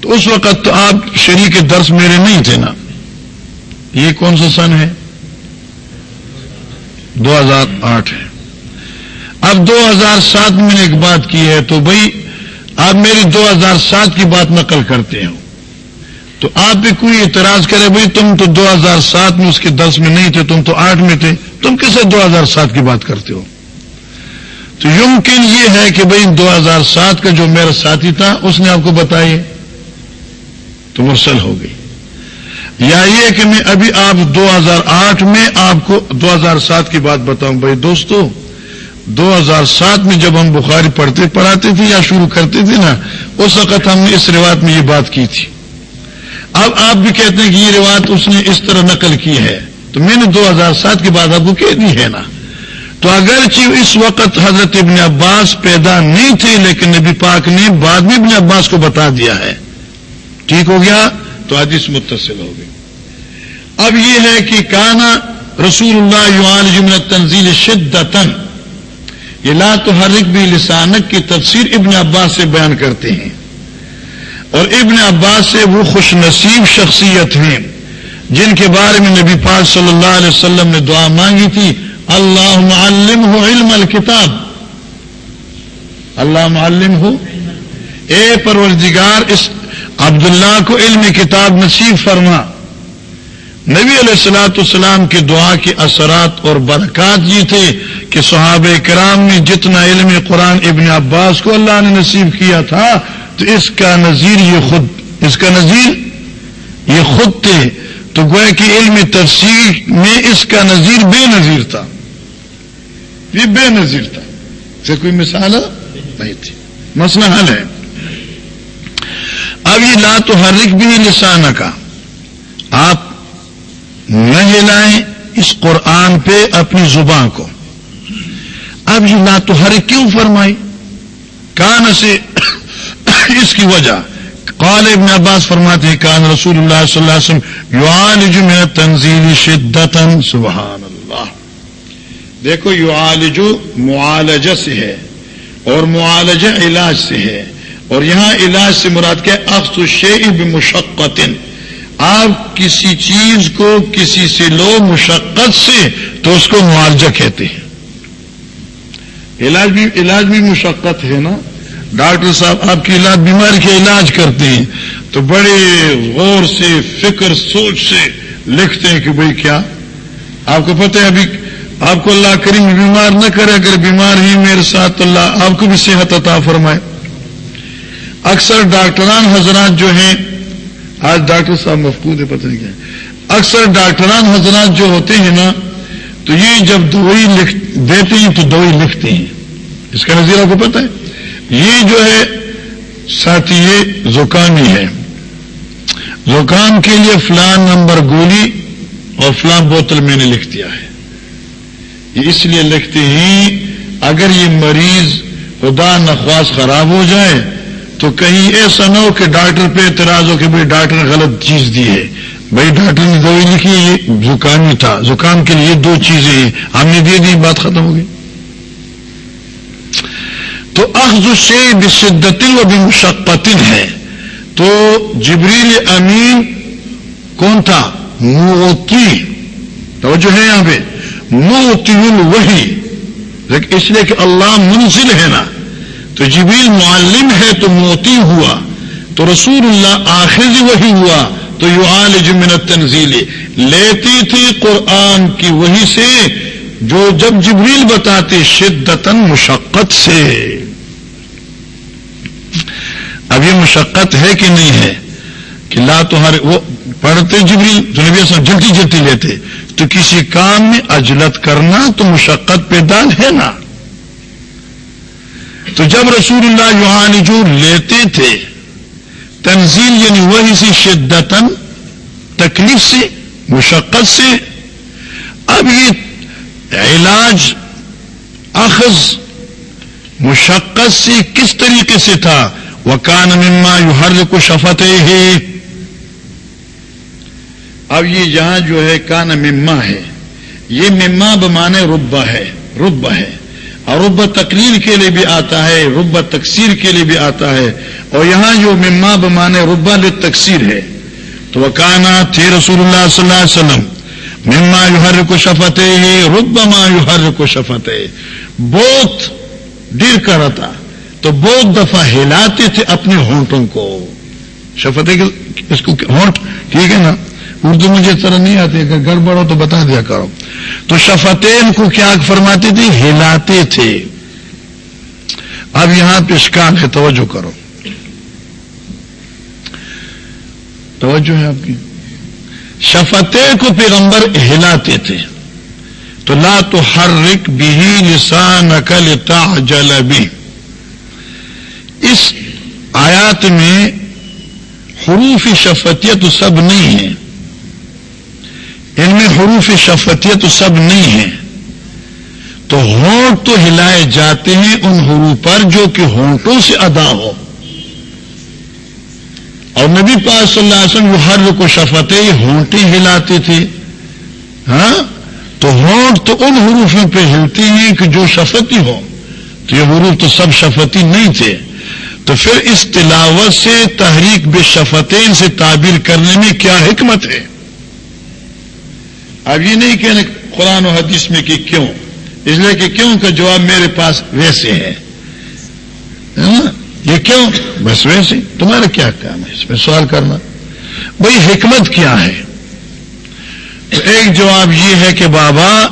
تو اس وقت تو آپ شریک درس میرے نہیں تھے نا۔ یہ کون سا سن ہے؟ دو ہزار آٹھ ہے۔ اب دو ہزار سات میں نے ایک بات کی ہے تو بھائی، آپ میری دو ہزار سات کی بات نقل کرتے ہو۔ تو آپ بھی کوئی اعتراض کرے بھائی، تم تو دو ہزار سات میں اس کے دس میں نہیں تھے، تم تو آٹھ میں تھے۔ تم کسے دو ہزار سات کی بات کرتے ہو؟ تو یمکن یہ ہے کہ بھائی، دو ہزار سات کا جو میرا ساتھی تھا، اس نے آپ کو بتائی تو مرسل ہو گئی۔ یا یہ کہ میں ابھی آپ دو ہزار آٹھ میں آپ کو دو ہزار سات کی بات بتاؤں۔ بھائی دوستو، دو ہزار سات میں جب ہم بخاری پڑھتے، پڑھاتے تھے یا شروع کرتے تھے نا، اس وقت ہم نے اس روایت میں یہ بات کی تھی۔ اب آپ بھی کہتے ہیں کہ یہ روایت اس نے اس طرح نقل کی ہے۔ تو میں نے دو ہزار سات کی بات آپ کو کہہ دی ہے نا۔ تو اگرچہ اس وقت حضرت ابن عباس پیدا نہیں تھے، لیکن نبی پاک نے بعد میں ابن عباس کو بتا دیا ہے۔ ٹھیک ہو گیا تو حدیث متصل ہو گئی۔ اب یہ ہے کہ کانا رسول اللہ جمن تنزیل شدتن یہ لا تو حرک بھی لسانک کی تفسیر ابن عباس سے بیان کرتے ہیں۔ اور ابن عباس سے وہ خوش نصیب شخصیت ہیں جن کے بارے میں نبی پاک صلی اللہ علیہ وسلم نے دعا مانگی تھی۔ اللہ معلم ہو علم الکتاب۔ اللہ معلم ہو اے پرورجگار اس عبداللہ کو علم کتاب نصیب فرما۔ نبی علیہ السلاۃ السلام کی دعا کے اثرات اور برکات یہ تھے کہ صحابہ کرام نے جتنا علم قرآن ابن عباس کو اللہ نے نصیب کیا تھا، تو اس کا نظیر یہ خود، اس کا نظیر یہ خود تھے۔ تو گویا کہ علم تفسیر میں اس کا نظیر بے نظیر تھا۔ یہ بے نظیر تھا۔ سے کوئی مثال نہیں تھی۔ مسئلہ حل ہے۔ اب یہ لا تو حرک بھی لسانہ کا آپ نہ ہلائیں اس قرآن پہ اپنی زبان کو۔ اب یہ لا تو حرک کیوں فرمائی؟ کان سے اس کی وجہ۔ قال ابن عباس فرماتے ہیں، کان رسول اللہ صلی اللہ علیہ وسلم یعالج میں تنزیل شدتن سبحان اللہ دیکھو یعالجو معالجہ سے ہے اور معالجہ علاج سے ہے۔ اور یہاں علاج سے مراد کیا اخذ الشیء بمشقت آپ کسی چیز کو کسی سے لو مشقت سے تو اس کو معالجہ کہتے ہیں۔ علاج بھی علاج بھی مشقت ہے نا؟ ڈاکٹر صاحب، آپ کی علاج بیماری کے علاج کرتے ہیں۔ تو بڑے غور سے، فکر، سوچ سے لکھتے ہیں کہ بھئی کیا؟ آپ کو پتہ ہے ابھی آپ کو اللہ کریم بیمار نہ کرے، اگر بیمار ہی میرے ساتھ اللہ آپ کو بھی صحت عطا فرمائے۔ اکثر ڈاکٹران حضرات جو ہیں، آج ڈاکٹر صاحب مفقود ہے پتہ نہیں کیا اکثر ڈاکٹران حضرات جو ہوتے ہیں نا، تو یہ جب دوائی لکھ دیتے ہیں، تو دوائی لکھتے ہیں۔ اس کا نظیر آپ کو پتہ ہے؟ یہ جو ہے ساتھی یہ زکامی ہے۔ زکام کے لیے فلان نمبر گولی اور فلان بوتل میں نے لکھ دیا ہے۔ یہ اس لیے لکھتے ہیں، اگر یہ مریض خدا نخواست خراب ہو جائے تو کہیں ایسا نہ ہو کہ ڈاکٹر پہ اعتراض ہو کہ بھائی ڈاکٹر نے غلط چیز دی ہے۔ بھائی ڈاکٹر نے دوائی لکھی یہ زکام ہی تھا۔ زکام کے لیے دو چیزیں ہیں۔ ہم نے دے دی، بات ختم ہو گئی۔ تو اخذ سے بشدتی و بمشقتن ہے۔ تو جبریل امین کون تھا؟ موتی۔ توجہ ہے یہاں پہ۔ موتی وہی اس لیے کہ اللہ منزل ہے نا۔ تو جبریل معلم ہے تو موتی ہوا، تو رسول اللہ آخر وہی ہوا، تو یو عالج من تنزیل لیتی تھی قرآن کی وہی سے، جو جب جبریل بتاتے شدتن مشقت سے۔ اب یہ مشقت ہے کہ نہیں ہے؟ کہ لا تو ہر وہ پڑھتے جبریل جو نبی صاحب جلدی جلدی لیتے۔ تو کسی کام میں اجلت کرنا تو مشقت پہ دال ہے نا؟ تو جب رسول اللہ یوہانی جو لیتے تھے، تنزیل یعنی وہی سی شدتن تکلیف سے، مشقت سے، اب یہ علاج، اخذ، مشقت سے کس طریقے سے تھا؟ وہ کان مما یو ہر کو شفت ہے اب یہ یہاں جو ہے کان مما ہے۔ یہ مما بمانے ربا ہے رب ہے۔ اور رب تقریر کے لیے بھی آتا ہے رب تقسیر کے لیے بھی آتا ہے۔ اور یہاں جو مما بمانے ربا ل تقسیر ہے۔ تو وہ کانا تھے رسول اللہ صلی اللہ علیہ وسلم۔ مما یو ہر کو شفت ہے رب ما یو ہر کو شفت ہے بہت ڈر کر رہتا۔ تو بہت دفعہ ہلاتے تھے اپنے ہونٹوں کو۔ شفت اس کو ہونٹ ٹھیک ہے نا؟ اردو مجھے طرح نہیں آتی، اگر گڑبڑ ہو تو بتا دیا کرو۔ تو شفتین کو کیا فرماتی تھی؟ ہلاتے تھے۔ اب یہاں پہ اشکال ہے، توجہ کرو۔ توجہ ہے آپ کی۔ شفتے کو پیغمبر ہلاتے تھے۔ تو لا تو ہر رک بھی لسان کل تاجل بھی اس آیات میں حروف شفتیت سب نہیں ہے ان میں حروف شفتیت سب نہیں ہے تو ہونٹ تو ہلائے جاتے ہیں ان حروف پر جو کہ ہونٹوں سے ادا ہو۔ اور نبی پاک صلی اللہ علیہ وسلم وہ ہر کو شفتیں ہونٹیں ہلاتے تھے۔ ہاں؟ تو ہونٹ تو ان حروفوں پہ ہلتی ہیں کہ جو شفتی ہو تو یہ حروف تو سب شفتی نہیں تھے۔ تو پھر اس تلاوت سے تحریک بے شفتین سے تعبیر کرنے میں کیا حکمت ہے؟ اب یہ نہیں کہنے قرآن و حدیث میں کہ کیوں؟ اس لیے کہ کیوں کا جواب میرے پاس ویسے ہے۔ یہ کیوں؟ بس ویسے۔ تمہارا کیا کام ہے؟ اس میں سوال کرنا۔ بھائی، حکمت کیا ہے؟ تو ایک جواب یہ ہے کہ بابا،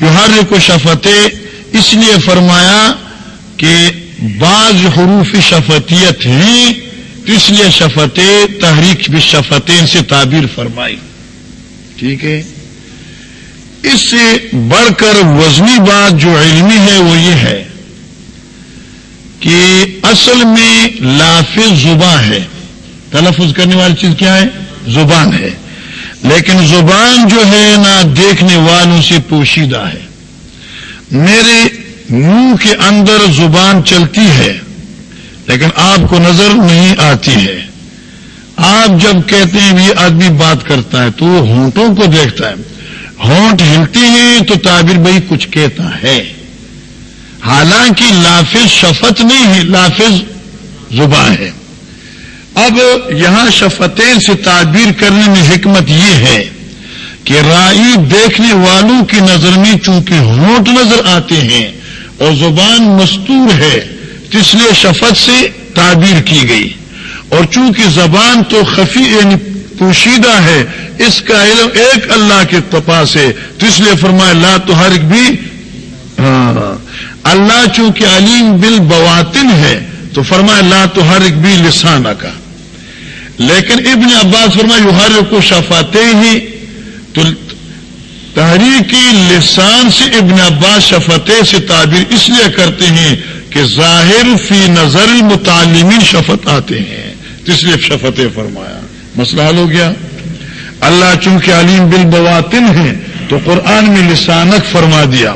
جو ہر کو شفتے اس لیے فرمایا کہ بعض حروف شفتیت ہیں اس لیے شفت تحریک بھی شفتیں سے تعبیر فرمائی۔ ٹھیک ہے؟ اس سے بڑھ کر وزنی بات جو علمی ہے وہ یہ ہے کہ اصل میں لافظ زبان ہے۔ تلفظ کرنے والی چیز کیا ہے؟ زبان ہے۔ لیکن زبان جو ہے نا دیکھنے والوں سے پوشیدہ ہے۔ میرے منہ کے اندر زبان چلتی ہے، لیکن آپ کو نظر نہیں آتی ہے۔ آپ جب کہتے ہیں یہ آدمی بات کرتا ہے تو وہ ہونٹوں کو دیکھتا ہے۔ ہونٹ ہلتی ہیں تو تعبیر بھائی کچھ کہتا ہے۔ حالانکہ لافظ شفت نہیں ہے، لافظ زبان ہے۔ اب یہاں شفتیں سے تعبیر کرنے میں حکمت یہ ہے کہ رائی دیکھنے والوں کی نظر میں چونکہ ہونٹ نظر آتے ہیں اور زبان مستور ہے اس لیے شفت سے تعبیر کی گئی۔ اور چونکہ زبان تو خفی یعنی پوشیدہ ہے، اس کا علم ایک اللہ کے تپاس ہے تو اس لیے فرمایا، لا تو ہر بھی۔ ہاں۔ اللہ چونکہ علیم بل بواتن ہے، تو فرمایا، لا تو ہر بھی لسانہ کا۔ لیکن ابن عباس فرمایا یو ہر کو شفاتے ہی تو تحریکی لسان سے ابن عباس شفتیں سے تعبیر اس لیے کرتے ہیں کہ ظاہر فی نظر متعلمین شفت آتے ہیں۔ اس لیے شفتیں فرمایا۔ مسئلہ حل ہو گیا۔ اللہ چونکہ علیم بل بواتن ہے تو قرآن میں لسانک فرما دیا۔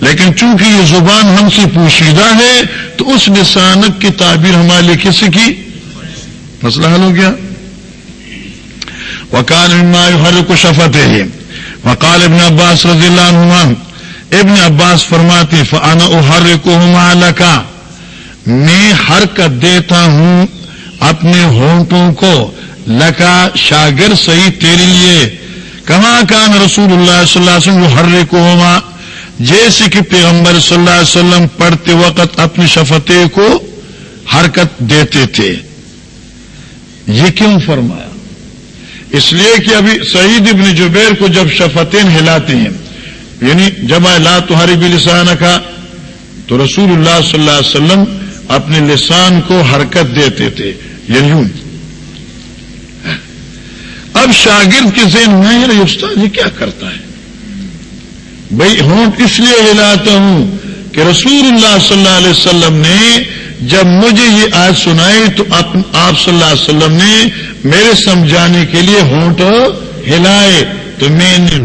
لیکن چونکہ یہ زبان ہم سے پوشیدہ ہے، تو اس لسانک کی تعبیر ہمارے لیے کس کی؟ مسئلہ حل ہو گیا۔ وکان ہر کو شفت ہے وقال ابن عباس رضی اللہ عنہ ابن عباس فرماتے فانا ہر کو میں حرکت دیتا ہوں اپنے ہونٹوں کو۔ لکا شاگر صحیح تیرے لیے۔ کہاں کان رسول اللہ صلی اللہ علیہ وسلم ہر کو جیسے کہ پیغمبر صلی اللہ علیہ وسلم پڑھتے وقت اپنی شفتے کو حرکت دیتے تھے۔ یہ کیوں فرمایا؟ اس لیے کہ ابھی سعید ابن جبیر کو جب شفتین ہلاتے ہیں یعنی جب لا تمہاری بھی لسان کا تو رسول اللہ صلی اللہ علیہ وسلم اپنے لسان کو حرکت دیتے تھے۔ یعنی اب شاگرد کے ذہن میں یعنی استاد یہ کیا کرتا ہے؟ بھائی ہوں اس لیے ہلاتا ہوں کہ رسول اللہ صلی اللہ علیہ وسلم نے جب مجھے یہ آج سنائی تو آپ صلی اللہ علیہ وسلم نے میرے سمجھانے کے لیے ہونٹ ہلائے تو میں نے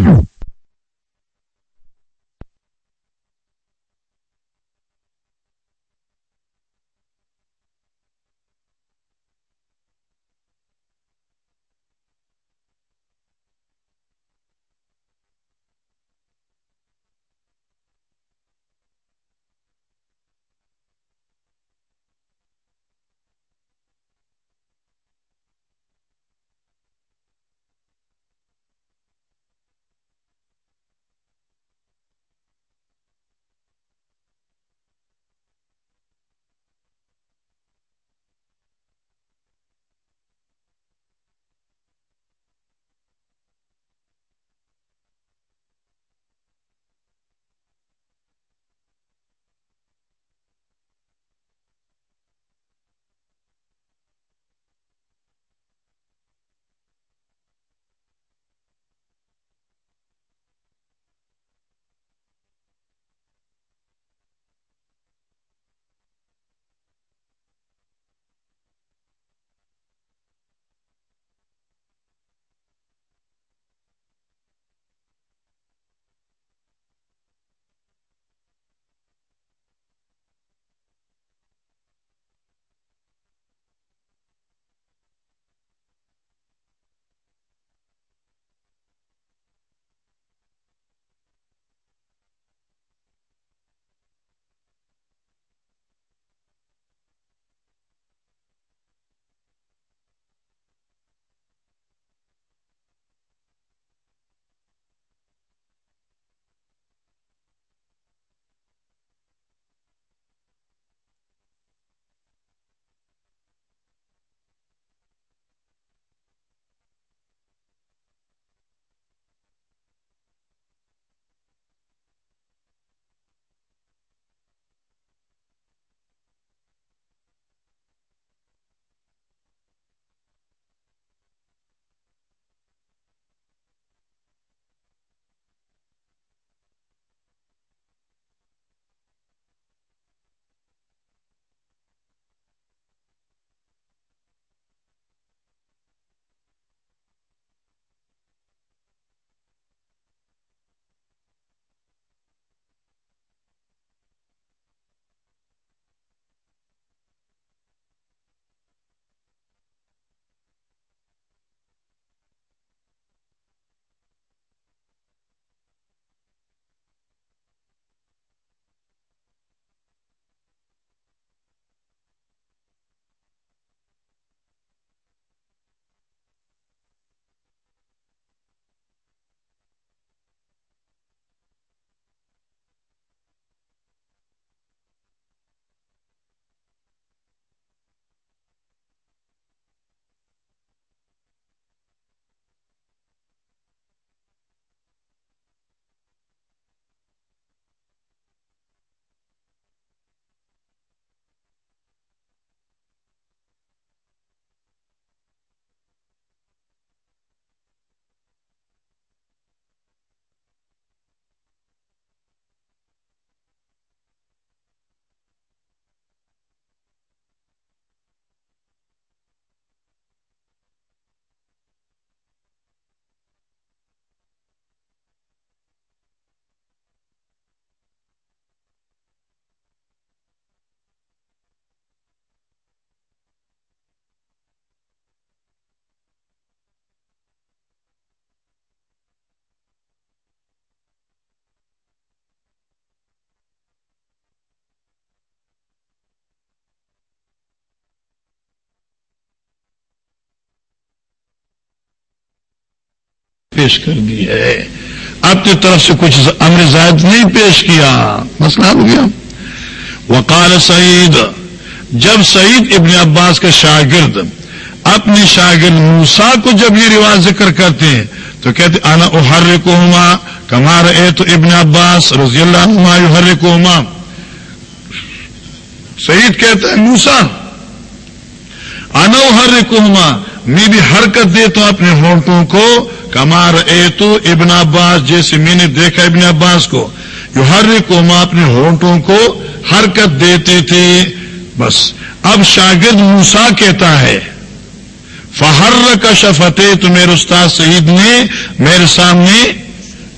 پیش کر دی ہے۔ اپنی طرف سے کچھ امر زائد نہیں پیش کیا۔ مسئلہ ہو گیا۔ وقال سعید، جب سعید ابن عباس کا شاگرد اپنے شاگرد موسا کو جب یہ رواج ذکر کرتے ہیں، تو کہتے، انا احر کو ہما کمار اے تو ابن عباس رضی اللہ عنہ ہر کو ہما سعید کہتا ہے موسا انا احر کو ہما میں بھی حرکت دیتا ہوں اپنے ہونٹوں کو کمار اے تو ابن عباس جیسے میں نے دیکھا ابن عباس کو جو ہر کو ہما اپنے ہونٹوں کو حرکت دیتے تھے۔ بس، اب شاگرد موسا کہتا ہے فہر کا شفتے تو میرے استاد شہید نے میرے سامنے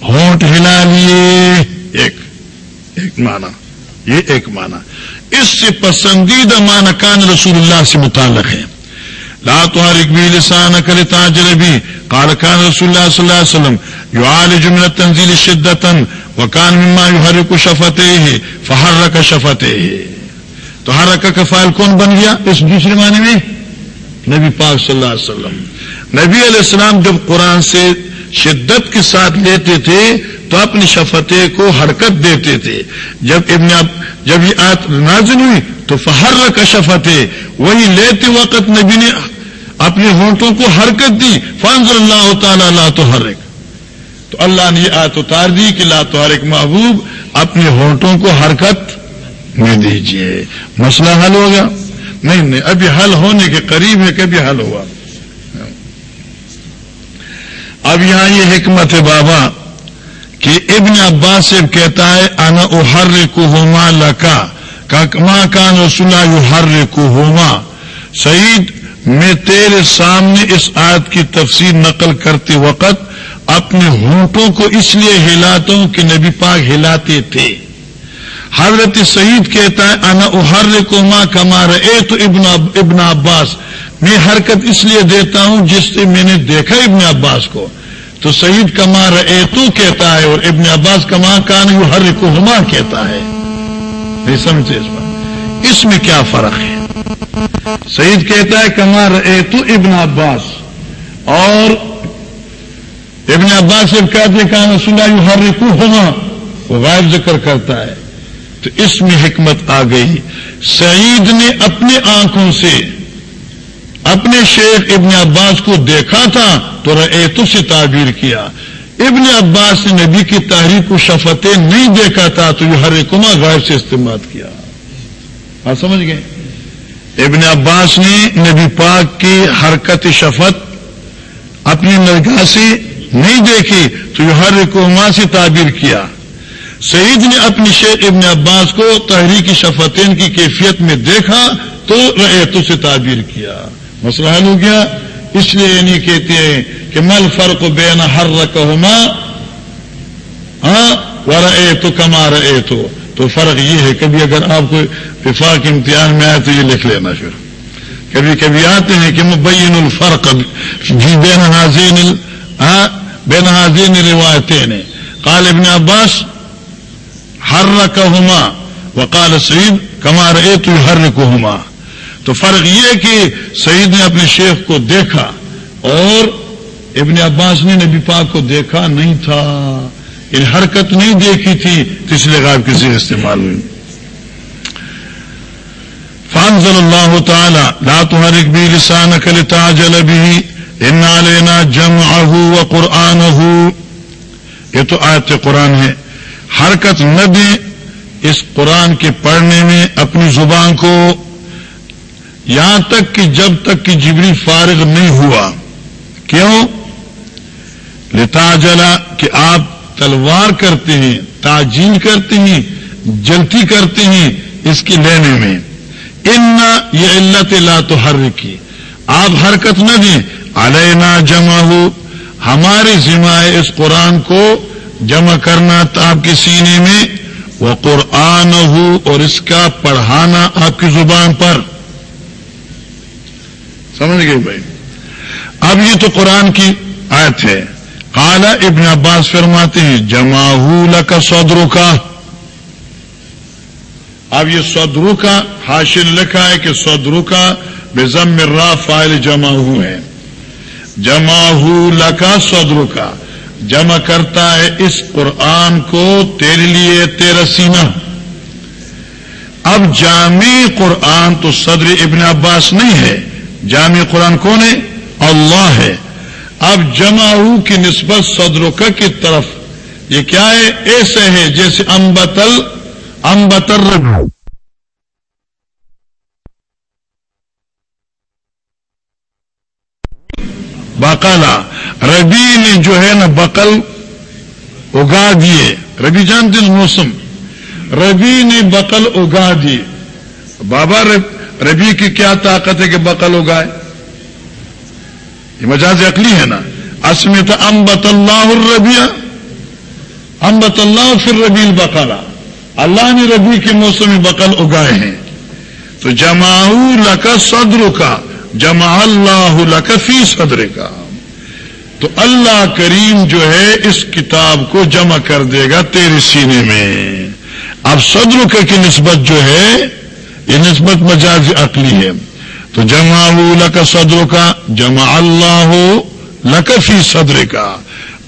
ہونٹ ہلا لیے۔ ایک ایک مانا یہ ایک مانا اس سے پسندیدہ مانا کان رسول اللہ سے متعلق ہے۔ لا تحرک لسان کر تاجر بھی قال کان رسول اللہ صلی اللہ علیہ وسلم یو عال جملہ تنزیل شدتن وکان مما یو ہر کو شفتے ہے فہر تو ہر کا فائل کون بن گیا؟ اس دوسرے معنی میں نبی پاک صلی اللہ علیہ وسلم. نبی علیہ السلام جب قرآن سے شدت کے ساتھ لیتے تھے، تو اپنی شفتیں کو حرکت دیتے تھے. جب ابن جب یہ آت نازل ہوئی، تو فہر کا شفتیں، وہی لیتے وقت نبی نے اپنے ہونٹوں کو حرکت دی فنز اللہ تعالی لا تو حرک تو اللہ نے یہ آت اتار دی کہ لا تو حرک محبوب اپنے ہونٹوں کو حرکت میں دیجیے مسئلہ حل ہو گیا۔ نہیں نہیں، ابھی حل ہونے کے قریب ہے کبھی حل ہوا۔ اب یہاں یہ حکمت ہے بابا کہ ابن عباس سے کہتا ہے، انا احر کو ہوما لکا ماں کان رسولہ یو ہر کو ہوما سعید میں تیرے سامنے اس آیت کی تفسیر نقل کرتے وقت اپنے ہونٹوں کو اس لیے ہلاتا ہوں کہ نبی پاک ہلاتے تھے۔ حضرت سعید کہتا ہے، انا احر کو ماں کمار اے تو ابن ابن عباس۔ میں حرکت اس لیے دیتا ہوں جس سے میں نے دیکھا ابن عباس کو۔ تو سعید کمار اے تو کہتا ہے اور ابن عباس کما کان یو ہر کو ہما کہتا ہے۔ نہیں سمجھتے اس بات۔ اس میں کیا فرق ہے؟ سعید کہتا ہے کمار اے تو ابن عباس، اور ابن عباس سے کہتے کہاں سنا یو ہر کو ہما، وہ غائب ذکر کرتا ہے۔ تو اس میں حکمت آ گئی۔ سعید نے اپنے آنکھوں سے اپنے شیخ ابن عباس کو دیکھا تھا، تو ریتو سے تعبیر کیا۔ ابن عباس نے نبی کی تحریک کو شفتیں نہیں دیکھا تھا، تو یہ ہر کما غائب سے استعمال کیا۔ آپ سمجھ گئے؟ ابن عباس نے نبی پاک کی حرکت شفت اپنی نرگاہ سے نہیں دیکھی، تو یہ ہر کما سے تعبیر کیا۔ سعید نے اپنی شیخ ابن عباس کو تحریک شفتین کی کیفیت میں دیکھا، تو ریتوں سے تعبیر کیا۔ مسئلہ حل ہو گیا۔ اس لیے یہ نہیں کہتے ہیں کہ مل فرق بین ہر رقما ہاں رہے تو کما رہے تو تو فرق یہ ہے، کبھی اگر آپ کو وفاق امتحان میں آئے تو یہ لکھ لینا پھر کبھی کبھی آتے ہیں کہ مبین الفرق جی بین حاضین ہاں بین حاضین روایتیں نے قال ابن عباس ہر رقما وقال سعید، کما رہے تو ہر تو فرق یہ کہ سعید نے اپنے شیخ کو دیکھا اور ابن عباس نے نبی پاک کو دیکھا نہیں تھا۔ ان حرکت نہیں دیکھی تھی تو اس لیے غائب کسی استعمال ہوئی۔ فانزل اللہ تعالی، لا تحرک بھی لسان کل تاجل بھی ان لینا جم و قرآن یہ تو آیت قرآن ہے۔ حرکت نہ دیں اس قرآن کے پڑھنے میں اپنی زبان کو۔ یہاں تک کہ جب تک کہ جبری فارغ نہیں ہوا۔ کیوں؟ لتا جلا کہ آپ تلوار کرتے ہیں تاجیل کرتے ہیں، جلتی کرتے ہیں اس کی لینے میں۔ ان یہ علت لا تو ہر کی آپ حرکت نہ دیں۔ علینا جمع ہو ہماری ذمہ اس قرآن کو جمع کرنا آپ کے سینے میں۔ وہ قرآن ہو اور اس کا پڑھانا آپ کی زبان پر۔ سمجھ گئے بھائی؟ اب یہ تو قرآن کی آیت ہے۔ کالا ابن عباس فرماتے ہیں جمع کا سودرو کا اب یہ سودرو کا حاصل لکھا ہے کہ سودرو کا بزم مرا فائل جمع ہے۔ جمع کا سودرو کا جمع کرتا ہے اس قرآن کو تیرے لیے، تیرا سینہ۔ اب جامع قرآن تو صدر ابن عباس نہیں ہے۔ جامع قرآن کون ہے؟ اللہ ہے۔ اب جمع کی نسبت صدرکا کی طرف۔ یہ کیا ہے؟ ایسے ہے جیسے امبتل امبتر بقلا ربی نے جو ہے نا بقل اگا دیے۔ ربی جانتے موسم۔ ربی نے بقل اگا دی۔ بابا ربی کی کیا طاقت ہے کہ بقل اگائے؟ یہ مجاز عقلی ہے نا۔ اسمت امبت اللہ الربیہ امبت اللہ پھر ربی البقلا اللہ نے ربی کے موسم میں بقل اگائے ہیں۔ تو جماؤ لکا صدر کا جمع اللہ لکا فی صدر کا تو اللہ کریم جو ہے اس کتاب کو جمع کر دے گا تیرے سینے میں۔ اب صدر کی نسبت جو ہے، یہ نسبت مجاز عقلی ہے۔ تو جمع لک صدر کا جمع اللہ ہو لکفی صدر کا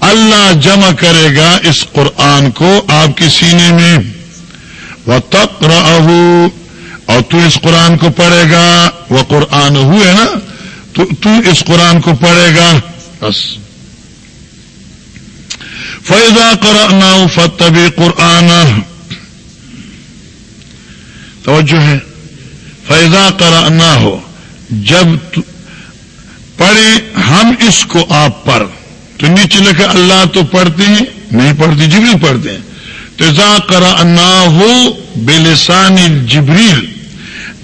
اللہ جمع کرے گا اس قرآن کو آپ کے سینے میں۔ وہ تک اور تو اس قرآن کو پڑھے گا۔ وہ قرآن ہوئے نا؟ تو تو اس قرآن کو پڑھے گا۔ بس۔ فیضا کرنا فتبی قرآن توجہ ہے۔ فیضا کرنا ہو جب پڑھے ہم اس کو آپ پر، تو نیچے لکھے اللہ تو پڑھتے ہیں، نہیں پڑھتے، جبریل پڑھتے ہیں۔ تو زا کرا انا ہو بے لسانی جبریل،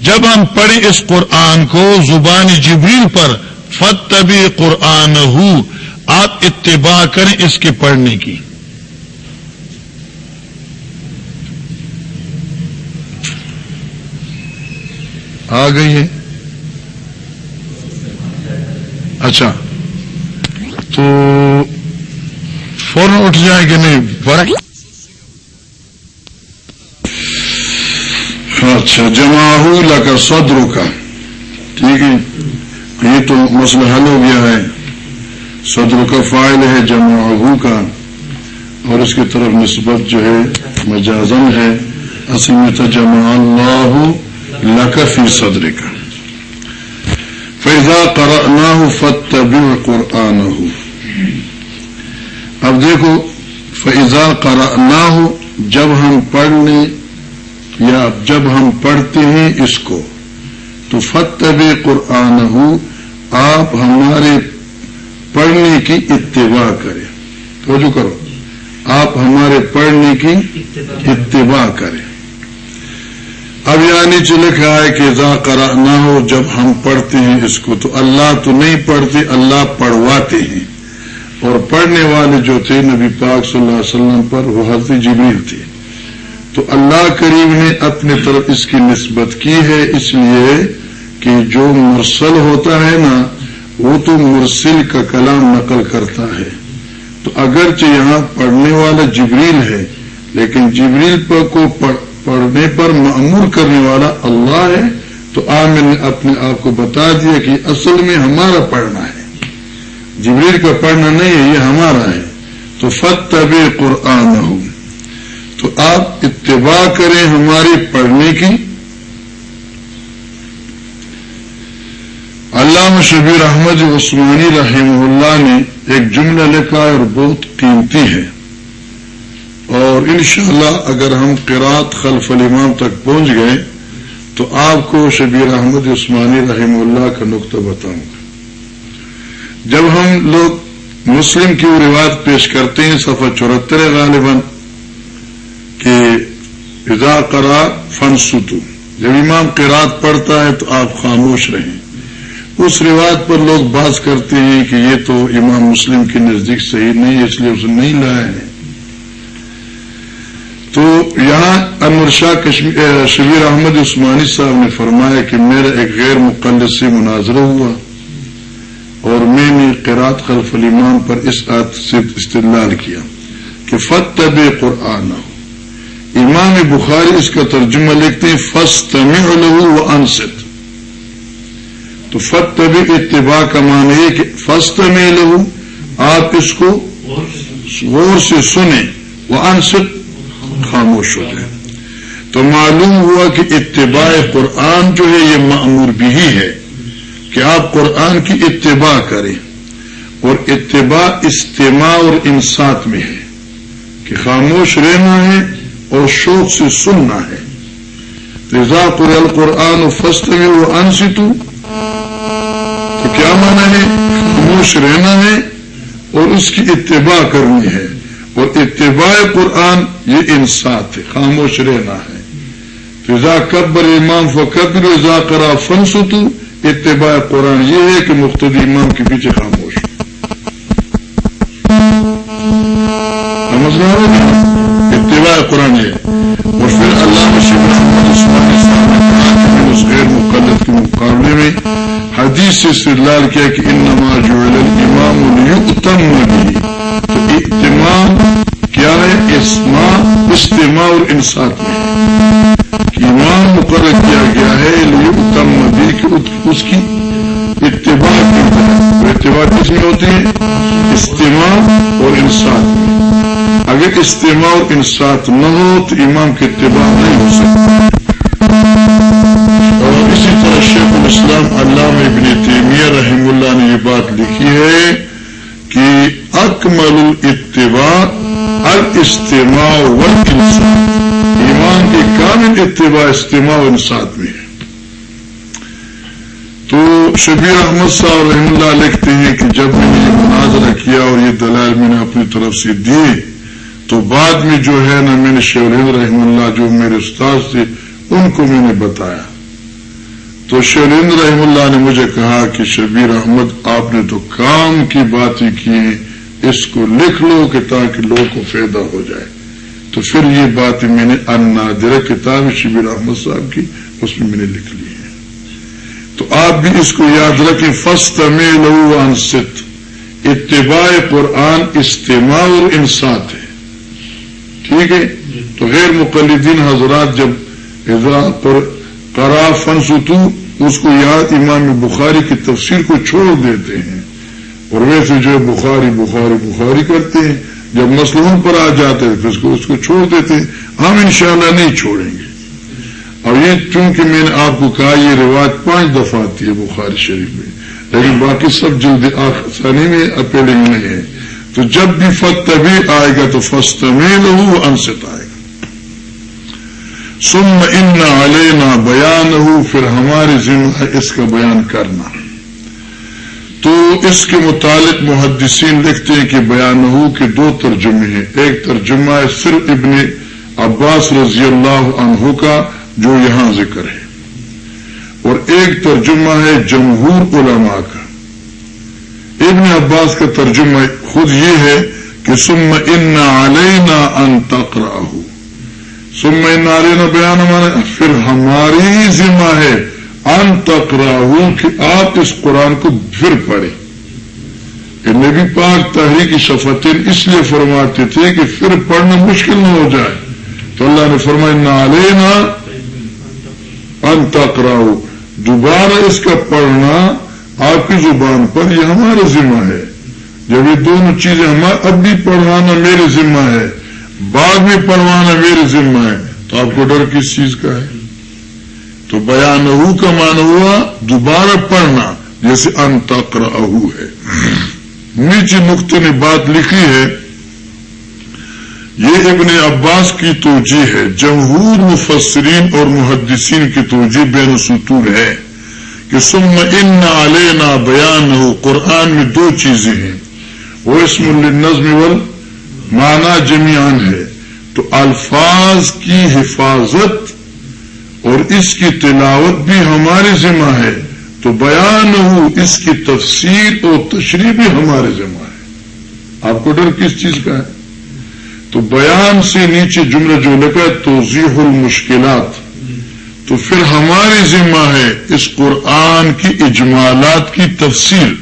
جب ہم پڑھیں اس قرآن کو زبان جبریل پر فتبی قرآن ہو آپ اتباع کریں اس کے پڑھنے کی۔ آ گئی ہے۔ اچھا۔ تو فوراً اٹھ جائے کہ نہیں؟ فرق اچھا جمع ہو کر سدرو کا ٹھیک ہے۔ یہ تو مسئلہ حل ہو گیا ہے۔ صدر کا فائل ہے جمع کا۔ اور اس کی طرف نسبت جو ہے مجازن ہے۔ اصل میں تو جمع اللہ لکفی صدر کا فیضا کرنا ہو فتب قرآن ہو اب دیکھو فیضا کرنا ہو جب ہم پڑھنے یا جب ہم پڑھتے ہیں اس کو، تو فتب قرآن ہو آپ ہمارے پڑھنے کی اتباع کریں۔ توجہ کرو، آپ ہمارے پڑھنے کی اتباع کریں۔ اب یعنی لکھا ہے کہ ذا کرا نہ ہو جب ہم پڑھتے ہیں اس کو تو اللہ تو نہیں پڑھتے اللہ پڑھواتے ہیں اور پڑھنے والے جو تھے، نبی پاک صلی اللہ علیہ وسلم پر وہ حضرت جبریل تھے۔ تو اللہ کریم نے اپنی طرف اس کی نسبت کی ہے، اس لیے کہ جو مرسل ہوتا ہے نا، وہ تو مرسل کا کلام نقل کرتا ہے۔ تو اگرچہ یہاں پڑھنے والا جبریل ہے، لیکن جبریل پر کو پڑھنے پر معمور کرنے والا اللہ ہے، تو آ میں نے اپنے آپ کو بتا دیا کہ اصل میں ہمارا پڑھنا ہے۔ جبریل کا پڑھنا نہیں ہے، یہ ہمارا ہے۔ تو فتب قرآن ہو تو آپ اتباع کریں ہماری پڑھنے کی۔ علامہ شبیر احمد عثمانی رحمہ اللہ نے ایک جملہ لکھا اور بہت قیمتی ہے۔ اور انشاءاللہ اگر ہم قرات خلف الامام تک پہنچ گئے، تو آپ کو شبیر احمد عثمانی رحمہ اللہ کا نقطہ بتاؤں گا۔ جب ہم لوگ مسلم کی وہ روایت پیش کرتے ہیں، صفحہ چورہتر غالباً، کہ اذا کرا فن ستو جب امام قرات پڑھتا ہے، تو آپ خاموش رہیں۔ اس روایت پر لوگ بات کرتے ہیں کہ یہ تو امام مسلم کے نزدیک صحیح نہیں، اس لیے اسے نہیں لایا ہے۔ یہاں انور شاہ شبیر احمد عثمانی صاحب نے فرمایا کہ میرا ایک غیر مقلد سے مناظرہ ہوا اور میں نے قرات خلف الامام پر اس عادت سے استدلال کیا کہ فتب قرآن۔ امام بخاری اس کا ترجمہ لکھتے ہیں فسٹ و انست تو فت بھی اتباع کا معنی ہے کہ فسٹ میں لہو آپ اس کو غور سے سنیں۔ وہ انست خاموش ہو جائے تو معلوم ہوا کہ اتباع قرآن جو ہے یہ معمور بھی ہے کہ آپ قرآن کی اتباع کریں۔ اور اتباع استماع اور انسات میں ہے کہ خاموش رہنا ہے اور شوق سے سننا ہے۔ رضا قر القرآن و فسٹ میں وہ انستو تو کیا مانا ہے؟ خاموش رہنا ہے اور اس کی اتباع کرنی ہے۔ اور اتباع قرآن یہ انسات ہے، خاموش رہنا ہے۔ رضا قبر امام فقبر رضا کرا فنستو اتباع قرآن یہ ہے کہ مختلف امام کے پیچھے خاموش اتباع قرآن ہے۔ اور پھر اللہ اس غیر مقلد کے مقابلے میں۔ حدیث سے استدلال کیا کہ ان نماز جو امام التم بھی تو اتمام کیا ہے اسما استماع اور انصاف میں امام مقرر کیا گیا ہے اتم نبی کی اس کی اتباع کی اتباع کس میں ہوتی ہے استماع اور انصاف میں۔ اگر استماع اور انصاف نہ ہو تو امام کی اتباع نہیں ہو سکتا کامل اتباع استماع و انسات میں ہے۔ تو شبیر احمد صاحب رحم اللہ لکھتے ہیں کہ جب میں نے یہ مناظرہ کیا اور یہ دلائل میں نے اپنی طرف سے دیے، تو بعد میں جو ہے نا میں نے شیورند رحم اللہ جو میرے استاد تھے، ان کو میں نے بتایا۔ تو شیورند رحم اللہ نے مجھے کہا کہ شبیر احمد، آپ نے تو کام کی باتیں کی ہیں، اس کو لکھ لو کہ تاکہ لوگوں کو فائدہ ہو جائے۔ تو پھر یہ بات میں نے انادر کتاب شبیر احمد صاحب کی، اس میں میں نے لکھ لی ہے۔ تو آپ بھی اس کو یاد رکھیں فسٹ میں لہو انست اتباع قرآن استماع اور انسات ہے۔ ٹھیک ہے؟ تو غیر مقلدین حضرات جب حضرات پر قرا فنسو اس کو یاد امام بخاری کی تفسیر کو چھوڑ دیتے ہیں۔ اور ویسے جو ہے بخاری بخاری بخاری کرتے ہیں۔ جب مسلموں پر آ جاتے پھر اس کو اس کو چھوڑ دیتے، ہم انشاءاللہ نہیں چھوڑیں گے۔ اور یہ چونکہ میں نے آپ کو کہا، یہ روایت پانچ دفعہ آتی ہے بخاری شریف میں، لیکن باقی سب جلد آسانی میں اپیلنگ نہیں ہے۔ تو جب بھی فت تبھی آئے گا تو فسٹ میں لہو انست آئے گا۔ سم ان علینا بیان ہو پھر ہماری ذمہ اس کا بیان کرنا۔ تو اس کے متعلق محدثین لکھتے ہیں کہ بیان ہو کہ دو ترجمے ہیں۔ ایک ترجمہ ہے صرف ابن عباس رضی اللہ عنہ کا جو یہاں ذکر ہے۔ اور ایک ترجمہ ہے جمہور علماء کا۔ ابن عباس کا ترجمہ خود یہ ہے کہ سم ان علینا ان تقرا سم ان علینا بیان ہمارے پھر ہماری ذمہ ہے ان تک کہ آپ اس قرآن کو پھر پڑھیں۔ کہ نبی پاک تحریک شفتین اس لیے فرماتے تھے کہ پھر پڑھنا مشکل نہ ہو جائے۔ تو اللہ نے فرمایا نہ لینا ان تک دوبارہ اس کا پڑھنا آپ کی زبان پر، یہ ہمارا ذمہ ہے۔ جب یہ دونوں چیزیں ہمارا اب بھی پڑھوانا میرے ذمہ ہے، بعد میں پڑھوانا میرے ذمہ ہے، تو آپ کو ڈر کس چیز کا ہے؟ تو بیان کا مان ہوا دوبارہ پڑھنا، جیسے انتقر اہو ہے۔ نیچے نقطے نے بات لکھی ہے، یہ ابن عباس کی توجہ ہے۔ جمہور مفسرین اور محدثین کی توجہ بین ستور ہے کہ سم ان علینا بیان ہو قرآن میں دو چیزیں ہیں۔ وہ اسم النظم ول مانا جمیان ہے۔ تو الفاظ کی حفاظت اور اس کی تلاوت بھی ہمارے ذمہ ہے، تو بیان ہو اس کی تفسیر اور تشریح بھی ہمارے ذمہ ہے۔ آپ کو ڈر کس چیز کا ہے؟ تو بیان سے نیچے جملہ جو لگا، توضیح المشکلات۔ تو پھر ہماری ذمہ ہے اس قرآن کی اجمالات کی تفسیر۔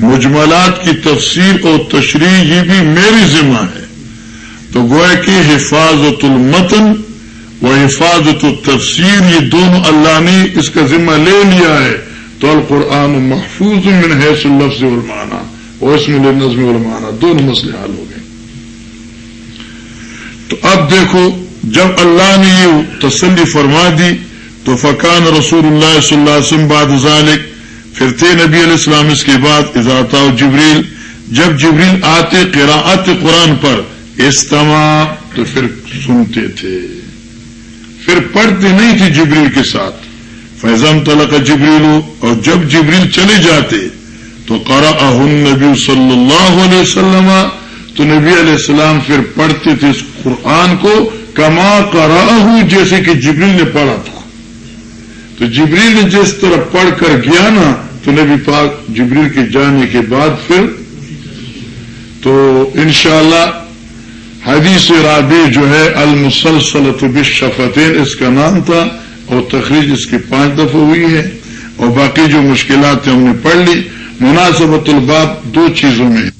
مجملات کی تفسیر اور تشریح یہ بھی میری ذمہ ہے۔ تو گوئے کی حفاظت المتن وہ حفاظت و تفسیر یہ دونوں اللہ نے اس کا ذمہ لے لیا ہے۔ تو القرآن محفوظ من حیث اللفظ والمعنی اور اس میں نظم والمعنی دونوں مسئلے حل ہو گئے۔ تو اب دیکھو، جب اللہ نے یہ تسلی فرما دی، تو فقان رسول اللہ صلی اللہ علیہ وسلم بعد ذالک پھر تھے نبی علیہ السلام اس کے بعد اضاطہ جبریل، جب جبریل آتے قراءت قرآن پر استماع تو پھر سنتے تھے۔ پھر پڑھتے نہیں تھے جبریل کے ساتھ۔ فیضم طلق جبریل اور جب جبریل چلے جاتے، تو قرا نبی صلی اللہ علیہ وسلم، تو نبی علیہ السلام پھر پڑھتے تھے اس قرآن کو کما کرا جیسے کہ جبریل نے پڑھا تھا۔ تو جبریل نے جس طرح پڑھ کر گیا نا، تو نبی پاک جبریل کے جانے کے بعد پھر تو انشاءاللہ حدیث رابع جو ہے المسلسلت بالشفتین، اس کا نام تھا اور تخریج اس کی پانچ دفعہ ہوئی ہے اور باقی جو مشکلات ہیں ہم نے پڑھ لی۔ مناسبت الباب دو چیزوں میں